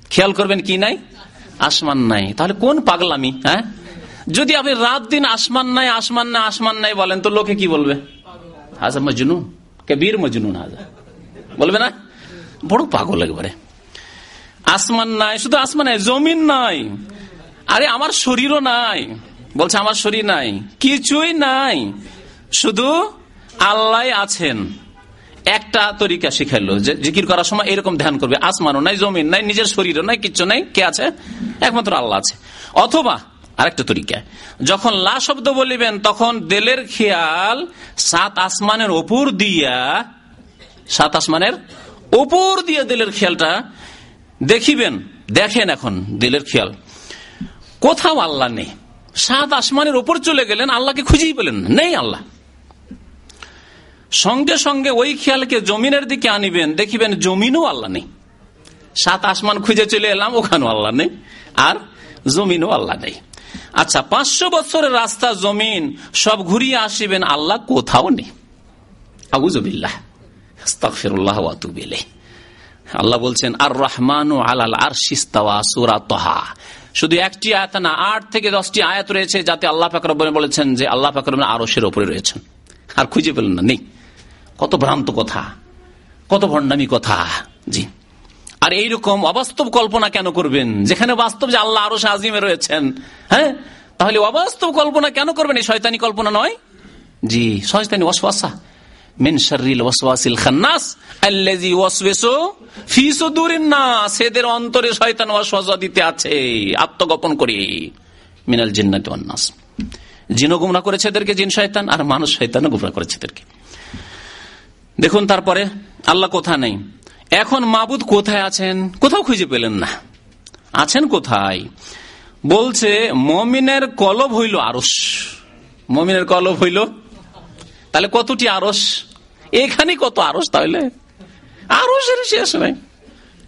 Speaker 1: খেয়াল করবেন কি নাই? আসমান নাই। তাহলে কোন পাগলামি হ্যাঁ? যদি আপনি রাত দিন আসমান নাই আসমান নাই আসমান নাই বলেন, তো লোকে কি বলবে? হাজা কে বীর মজনু হাজা বলবে না? বড় পাগল একবারে। আসমান নাই, শুধু আসমান নাই, জমিন নাই। আরে, আমার শরীরও নাই। বলছে, আমার শরীর নাই। কিছুই নাই। শুধু আল্লাহ আছেন। একটা তরিকা শিখাইলো যে জিকির করার সময় এরকম ধ্যান করবে। আসমানও নাই, জমিন নাই, নিজের শরীরও নাই, কিচ্ছু নাই, কে আছে? একমাত্র আল্লাহ আছে। অথবা আরেকটা তরিকা, যখন লা শব্দ বলিবেন, তখন দেলের খেয়াল সাত আসমানের ওপর দিয়া, সাত আসমানের ওপর দিয়ে দিলের খেয়ালটা দেখিবেন, দেখেন এখন দিলের খেয়াল। কোথাও আল্লাহ নেই। সাত আসমানের ওপর চলে গেলেন, আল্লাহকে খুঁজেই পেলেন নেই আল্লাহ। সঙ্গে সঙ্গে ওই খেয়ালকে জমিনের দিকে আনিবেন, দেখিবেন জমিনও আল্লাহ নেই। সাত আসমান খুঁজে চলে এলাম, ওখানেও আল্লাহ নেই, আর জমিনও আল্লাহ নেই। আচ্ছা পাঁচশো বছরের রাস্তা, জমিন, সব ঘুরিয়ে আসিবেন, আল্লাহ কোথাও নেই। আবুজবিল্লাহ আল্লাহ বলছেন আর রহমান আলাল আর শিস্তাওয়া সুরা তহা। শুধু একটি আয়াত না, আট থেকে দশটি আয়াত রয়েছে যাতে আল্লাহ ফাকর বলেছেন যে আল্লাহ ফাকর আরসের ওপরে রয়েছেন। আর খুঁজে পেলেন না, নেই। কত ভ্রান্ত কথা, কত ভণ্ডামি কথা, জি। আর এইরকম অবাস্তব কল্পনা কেন করবেন? যেখানে বাস্তব যে আল্লাহ আরও আজিমে রয়েছেন হ্যাঁ? তাহলে অবাস্তব কল্পনা কেন করবেন? এই শয়তানি কল্পনা নয়? জি, শয়তানি শাররিল ওয়াসওয়াসিল খান্নাস অন্তরে শয়তান দিতে আছে, আত্মগোপন করে। করেছে এদেরকে, জিন শয়তান, আর মানুষ শয়তানও গুমরা করেছে এদেরকে। দেখুন তারপরে, আল্লাহ কোথা নেই? এখন মাবুদ কোথায় আছেন? কোথাও খুঁজে পেলেন না। আছেন কোথায়? বলছে, মমিনের কলব হইল আরস মমিনের কলব হইল? তাহলে কতটি আরস এখানে কত আরস তাহলে? আরসের শেষ নাই।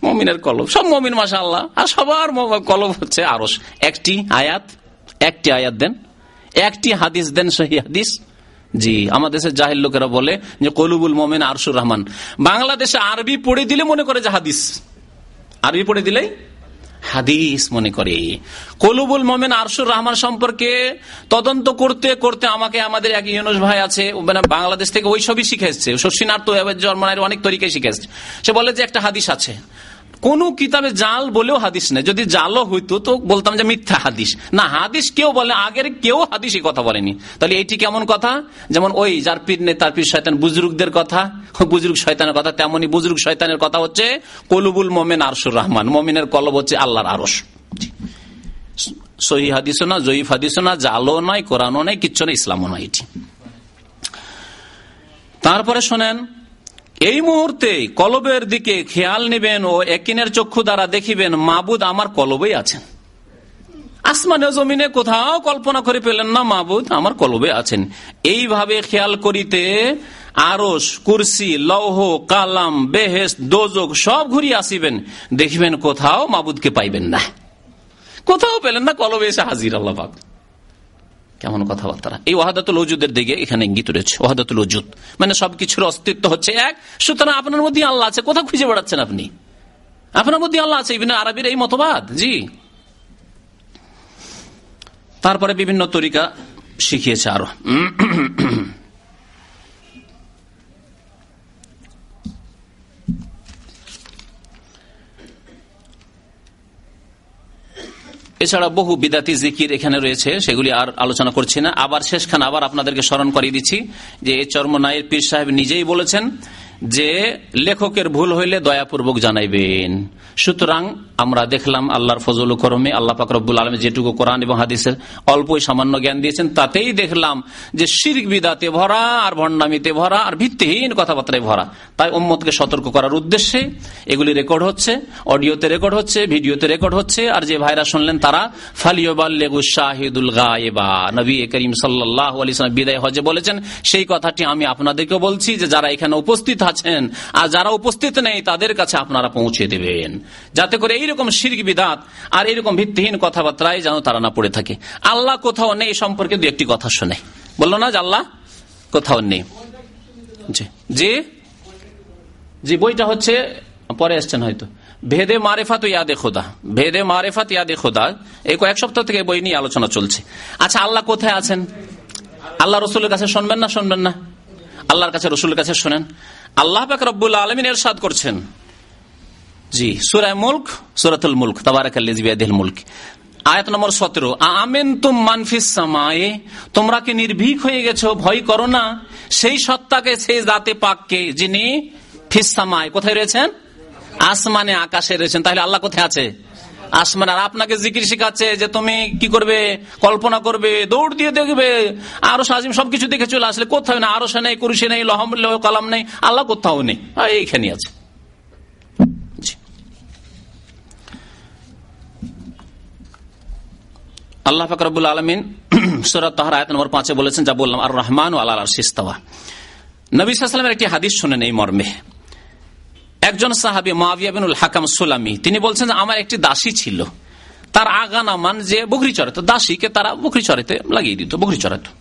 Speaker 1: মমিনের কলব। সব মমিন মাসা আল্লাহ আর সবার কলব হচ্ছে আরস একটি আয়াত একটি আয়াত দেন। একটি হাদিস দেন সহি হাদিস। জি, আমাদের দেশের জাহির লোকেরা বলে যে কলুবুল মোমেন আরশুর রহমান। বাংলাদেশে আরবি পড়ে দিলে মনে করে যে হাদিস। আরবি পড়ে দিলেই হাদিস মনে করে। কলুবুল মোমেন আরশুর রহমান সম্পর্কে তদন্ত করতে করতে আমাকে আমাদের এক ইউনুস ভাই আছে মানে বাংলাদেশ থেকে ওই সবই শিখে এসছে শশীনাথ জন্মানের অনেক তরিকায় শিখে এসছে সে বলে যে একটা হাদিস আছে। কোন কিতাবে জাল বলেও হাদিস নেই। যদি জালও হইতো, তো বলতাম যে মিথ্যা হাদিস। না, হাদিস কেউ বলে, আগের কেউ হাদিস কথা বলেনি। তাহলে এইটি কেমন কথা? যেমন ওই যার পীর নেই, তার পীর শয়তান বুজরুকদের কথা। [LAUGHS] বুজরুক শয়তানের কথা তেমনই বুজরুক শয়তানের কথা হচ্ছে, কলুবুল মোমেন আরশুর রহমান। মোমিনের কলব হচ্ছে আল্লাহর আরস সহি হাদিসও না, জয়ীফ হাদিসও না, জালও নয় কোরআনও নাই, কিচ্ছু না ইসলামও নয় এটি। তারপরে শোনেন এই মুহূর্তে কলবের দিকে খেয়াল নেবেন ও একিনের চক্ষু দ্বারা দেখিবেন মাবুদ আমার কলবেই আছেন। আসমানে জমিনে কোথাও কল্পনা করে পেলেন না মাবুদ, আমার কলবে আছেন। এইভাবে খেয়াল করিতে আরস কুরসি, লৌহ, কালাম বেহেস দোজক সব ঘুরিয়ে আসিবেন। দেখিবেন কোথাও মাবুদকে পাইবেন না। কোথাও পেলেন না কলবে এসে হাজির, আল্লাহ কেমন কথাবার্তা। এই ওয়াহাদাতুল ওজুদের দিকে এখানে ইঙ্গিত রয়েছে। ওয়াহাদাতুল ওজুদ মানে সবকিছুর অস্তিত্ব হচ্ছে এক। সুতরাং আপনার মধ্যে আল্লাহ আছে, কোথাও খুঁজে বেড়াচ্ছেন আপনি? আপনার মধ্যে আল্লাহ আছে, ইবিন আরবির এই মতবাদ? জি। তারপরে বিভিন্ন তরিকা শিখিয়েছে আরও। এছাড়া বহু বিদাতি জিকির এখানে রয়েছে, সেগুলি আর আলোচনা করছি না। আবার শেষখান আবার আপনাদেরকে স্মরণ করিয়ে দিচ্ছি যে এই চর্মনায়ের পীর সাহেব নিজেই বলেছেন যে লেখকের ভুল হইলে দয়াপূর্বক জানাইবেন। সুতরাং আমরা দেখলাম আল্লাহর ফজল করমে আল্লাহ পাকরবুল আলম যেটুকু কোরআন এবং হাদিসের অল্পই সামান্য জ্ঞান দিয়েছেন, তাতেই দেখলাম যে শিরিক বিদাতে ভরা আর ভণ্ডামিতে ভরা আর ভিত্তিহীন কথাবার্তায় ভরা। তাই ওম্মদকে সতর্ক করার উদ্দেশ্যে এগুলি রেকর্ড হচ্ছে, অডিওতে রেকর্ড হচ্ছে, ভিডিওতে রেকর্ড হচ্ছে, আর যে ভাইরা শুনলেন তারা ফালিয়াল্লেগু শাহিদুল গায়েবা। নবী করিম সাল্লাহ আলী বিদায় হজে বলেছেন, সেই কথাটি আমি আপনাদেরকে বলছি যে যারা এখানে উপস্থিত আছেন, আর যারা উপস্থিত নেই তাদের কাছে আপনারা পৌঁছে দেবেন। যাতে করে এইরকম শির্ক বিদাত আর এরকম ভিত্তিহীন কথাবার্তায় যেন তারা না পড়ে থাকে। আল্লাহ কোথাও নেই সম্পর্কে দু একটি কথা শুনে। বলল না যে আল্লাহ কোথাও নেই? জি? জি, বইটা হচ্ছে, পরে আসছেন হয়তো। ভেদে মারেফাত ইয়াদে খোদা। ভেদে মারেফাত ইয়াদে খোদা। এই কয়েক সপ্তাহ থেকে বই নিয়ে আলোচনা চলছে। আচ্ছা আল্লাহ কোথায় আছেন? আল্লাহ রসুলের কাছে শুনবেন না? শুনবেন না। আল্লাহর কাছে রসুলের কাছে শোনেন। আল্লাহ পাক রব্বুল আলমিন এরশাদ করছেন। জি, সুরায় মুল্ক, সুরাতুল মুল্ক তাবারাকাল মুল্ক। আয়াত নম্বর সতেরো আমেন তুম মানফিস সামায়ে তোমরা কি নির্ভীক হয়ে গেছো, ভয় করো না, সেই সত্তাকে, সেই জাতে পাককে যিনি ফিসামায় কোথায় রয়েছেন? আসমানে, আকাশে রয়েছেন। তাহলে আল্লাহ কোথায় আছে? আসমান আর আপনাকে জিকির শিখাচ্ছে যে তুমি কি করবে, কল্পনা করবে, দৌড় দিয়ে দেখবে আরও সাজিম সবকিছু দেখে চলে আসলে কোথাও না আরও সে নেই কুরুষে নেই, লহম কালাম নেই, আল্লাহ কোথাও নেই। এইখানে আছে। আল্লাহ ফাকরাবুল আলমিন সুরাত তাহার আয়ত নম্বর পাঁচে বলেছেন, যা বললাম আর রহমান আল্লাহ শিস্তাওয়া নবী সাল্লামের একটি হাদিস শুনেন এই মর্মে। একজন সাহাবি মাবিয়াবিনুল হাকাম সুলামি, তিনি বলছেন আমার একটি দাসী ছিল। তার আগা নামান যে বকরি চড়াতো দাসীকে তারা বকরি চড়াতে লাগিয়ে দিত, বকরি চড়াতো।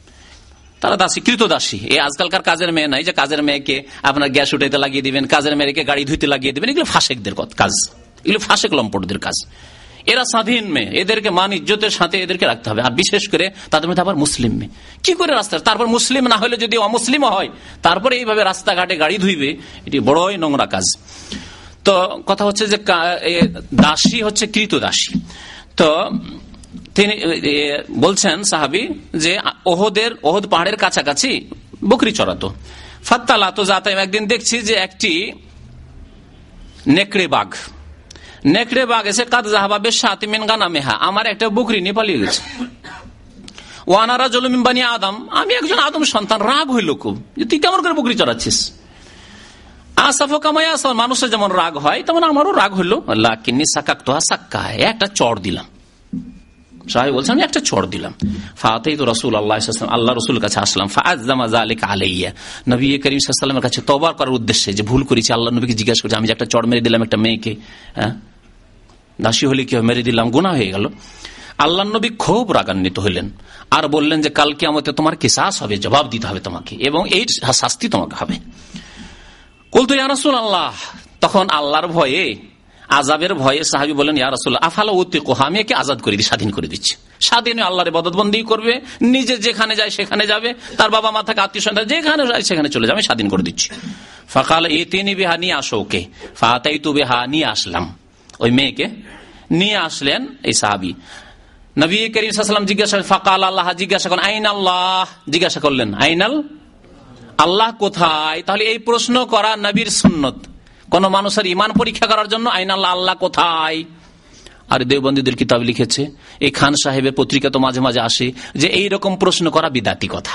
Speaker 1: তারা দাসী, কৃত দাসী। এই আজকালকার কাজের মেয়ে নাই যে কাজের মেয়েকে আপনার গ্যাস উঠাইতে লাগিয়ে দিবেন, কাজের মেয়েকে গাড়ি ধুইতে লাগিয়ে দিবেন, এগুলো ফাঁসেকদের কাজ। এগুলো ফাঁসেক লম্পটদের কাজ। এরা স্বাধীন মেয়ে এদেরকে মান, ইজ্জতের সাথে এদেরকে রাখতে হবে। আর বিশেষ করে তাদের মধ্যে আবার মুসলিম মেয়ে কি করে রাস্তা? তারপর মুসলিম না হলে যদি অমুসলিম হয়, তারপরে এইভাবে রাস্তাঘাটে গাড়ি ধুইবে, এটি বড়ই নোংরা কাজ। তো কথা হচ্ছে যে দাসী হচ্ছে কৃত দাসী তো তিনি বলছেন সাহাবি যে, ওহদের, ওহদ পাহাড়ের কাছাকাছি বকরি চড়াতো। ফাত্তালা তো যাতে একদিন দেখছি যে একটি নেকড়ে বাঘ নেকড়ে বাঘ এসে কাদ জাহাবা বেশ মেন গানা মেহা। আমার একটা বুকরি নিয়ে পালিয়ে গেছে। ওয়ানারা জলমিন বানি আদম। আমি একজন আদম সন্তান, রাগ হইল খুব। তুই কেমন করে বুকরি চড়াচ্ছিস? আসাফো কামাই মানুষের যেমন রাগ হয়, তেমন আমারও রাগ হইল। আল্লাহ কিন্নি সাকাক তো সাক্কা একটা চড় দিলাম। সাহেব বলছে, আমি একটা চড় দিলাম। ফাতেই তো রসুল আল্লাহ আল্লাহ রসুল কাছে আসলাম। ফাজামা জালিক আলাইয়া। নবী করিম সাল্লামের কাছে তবার করার উদ্দেশ্যে যে ভুল করেছি, আল্লাহ নবীকে জিজ্ঞাসা করছি, আমি যে একটা চড় মেরে দিলাম একটা মেয়েকে হ্যাঁ? দাসী হলে কি মেরে দিলাম গুণা হয়ে গেল। আল্লাহ নবী খুব রাগান্বিত হইলেন আর বললেন যে কালকে আমাকে তোমার কিসাস হবে, জবাব দিতে হবে তোমাকে এবং এই শাস্তি তোমাকে হবে। কলতো ইয়ারসুল আল্লাহ তখন আল্লাহর ভয়ে আজাবের ভয়ে সাহাবি বলেন ইয়ারসুল্লাহ আফালা উত্তি আমি একে আজাদ করে দিই স্বাধীন করে দিচ্ছি। স্বাধীনে আল্লাহরে বদতবন্দি করবে, নিজে যেখানে যায় সেখানে যাবে, তার বাবা মা থাকে, আত্মীয় সন্তান যেখানে যায় সেখানে চলে যাবে, আমি স্বাধীন করে দিচ্ছি। ফাঁকাল এ তিনি বেহা, নিয়ে আসো ওকে। ফাতাই তু বেহা, নিয়ে আসলাম। ওই মেয়েকে নিয়ে আসলেন এই সাহাবি। নবী করিম জিজ্ঞাসা ফাকাল আল্লাহ, জিজ্ঞাসা করেন, আইন আল্লাহ? জিজ্ঞাসা করলেন, আইনাল আল্লাহ কোথায়? তাহলে এই প্রশ্ন করা নবীর সুন্নত। কোন মানুষের ইমান পরীক্ষা করার জন্য আইন আল্লাহ আল্লাহ কোথায়? আর দেববন্দীদের কিতাব লিখেছে, এই খান সাহেবের পত্রিকা তো মাঝে মাঝে আসে যে এই রকম প্রশ্ন করা বিদাতি কথা।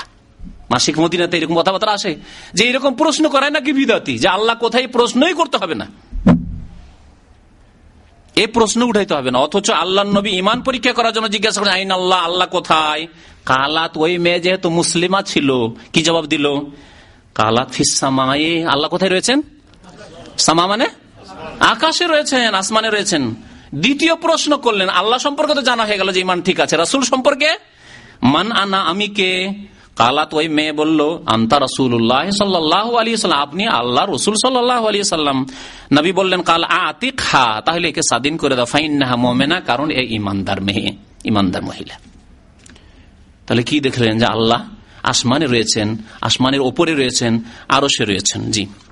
Speaker 1: মাসিক মদিনাতে এরকম কথাবার্তা আসে যে এইরকম প্রশ্ন করায় নাকি বিদাতি, যে আল্লাহ কোথায় প্রশ্নই করতে হবে না। এই প্রশ্ন উঠাইতে হবে না, অথচ আল্লাহ নবী ইমান পরীক্ষা করার জন্য জিজ্ঞাসা করেন আইন আল্লাহ আল্লাহ কোথায়? কালাত ওই মেয়ে যেহেতু মুসলিমা ছিল, কি জবাব দিল? কালাত ফিসামায়ে আল্লাহ কোথায় রয়েছেন? সামা মানে? আকাশে রয়েছেন, আসমানে রয়েছেন। দ্বিতীয় প্রশ্ন করলেন, আল্লাহ সম্পর্কে তো জানা হয়ে গেল যে ইমান ঠিক আছে। রাসুল সম্পর্কে? মান আনা আমি কে কালাত ওই মেয়ে বলল, আন্তা রসুল্লাহ সাল্লাহ আলী সাল্লাম, আপনি আল্লাহ রসুল সাল্লাহ আলী সাল্লাম। নবী বললেন, কাল আতি খা তাহলে একে স্বাধীন করে দাও ফাইন মোমেনা, কারণ এ ইমানদার মেয়ে, ইমানদার মহিলা। তাহলে কি দেখলেন যে আল্লাহ আসমানে রয়েছেন, আসমানের ওপরে রয়েছেন আরও সে রয়েছেন, জি।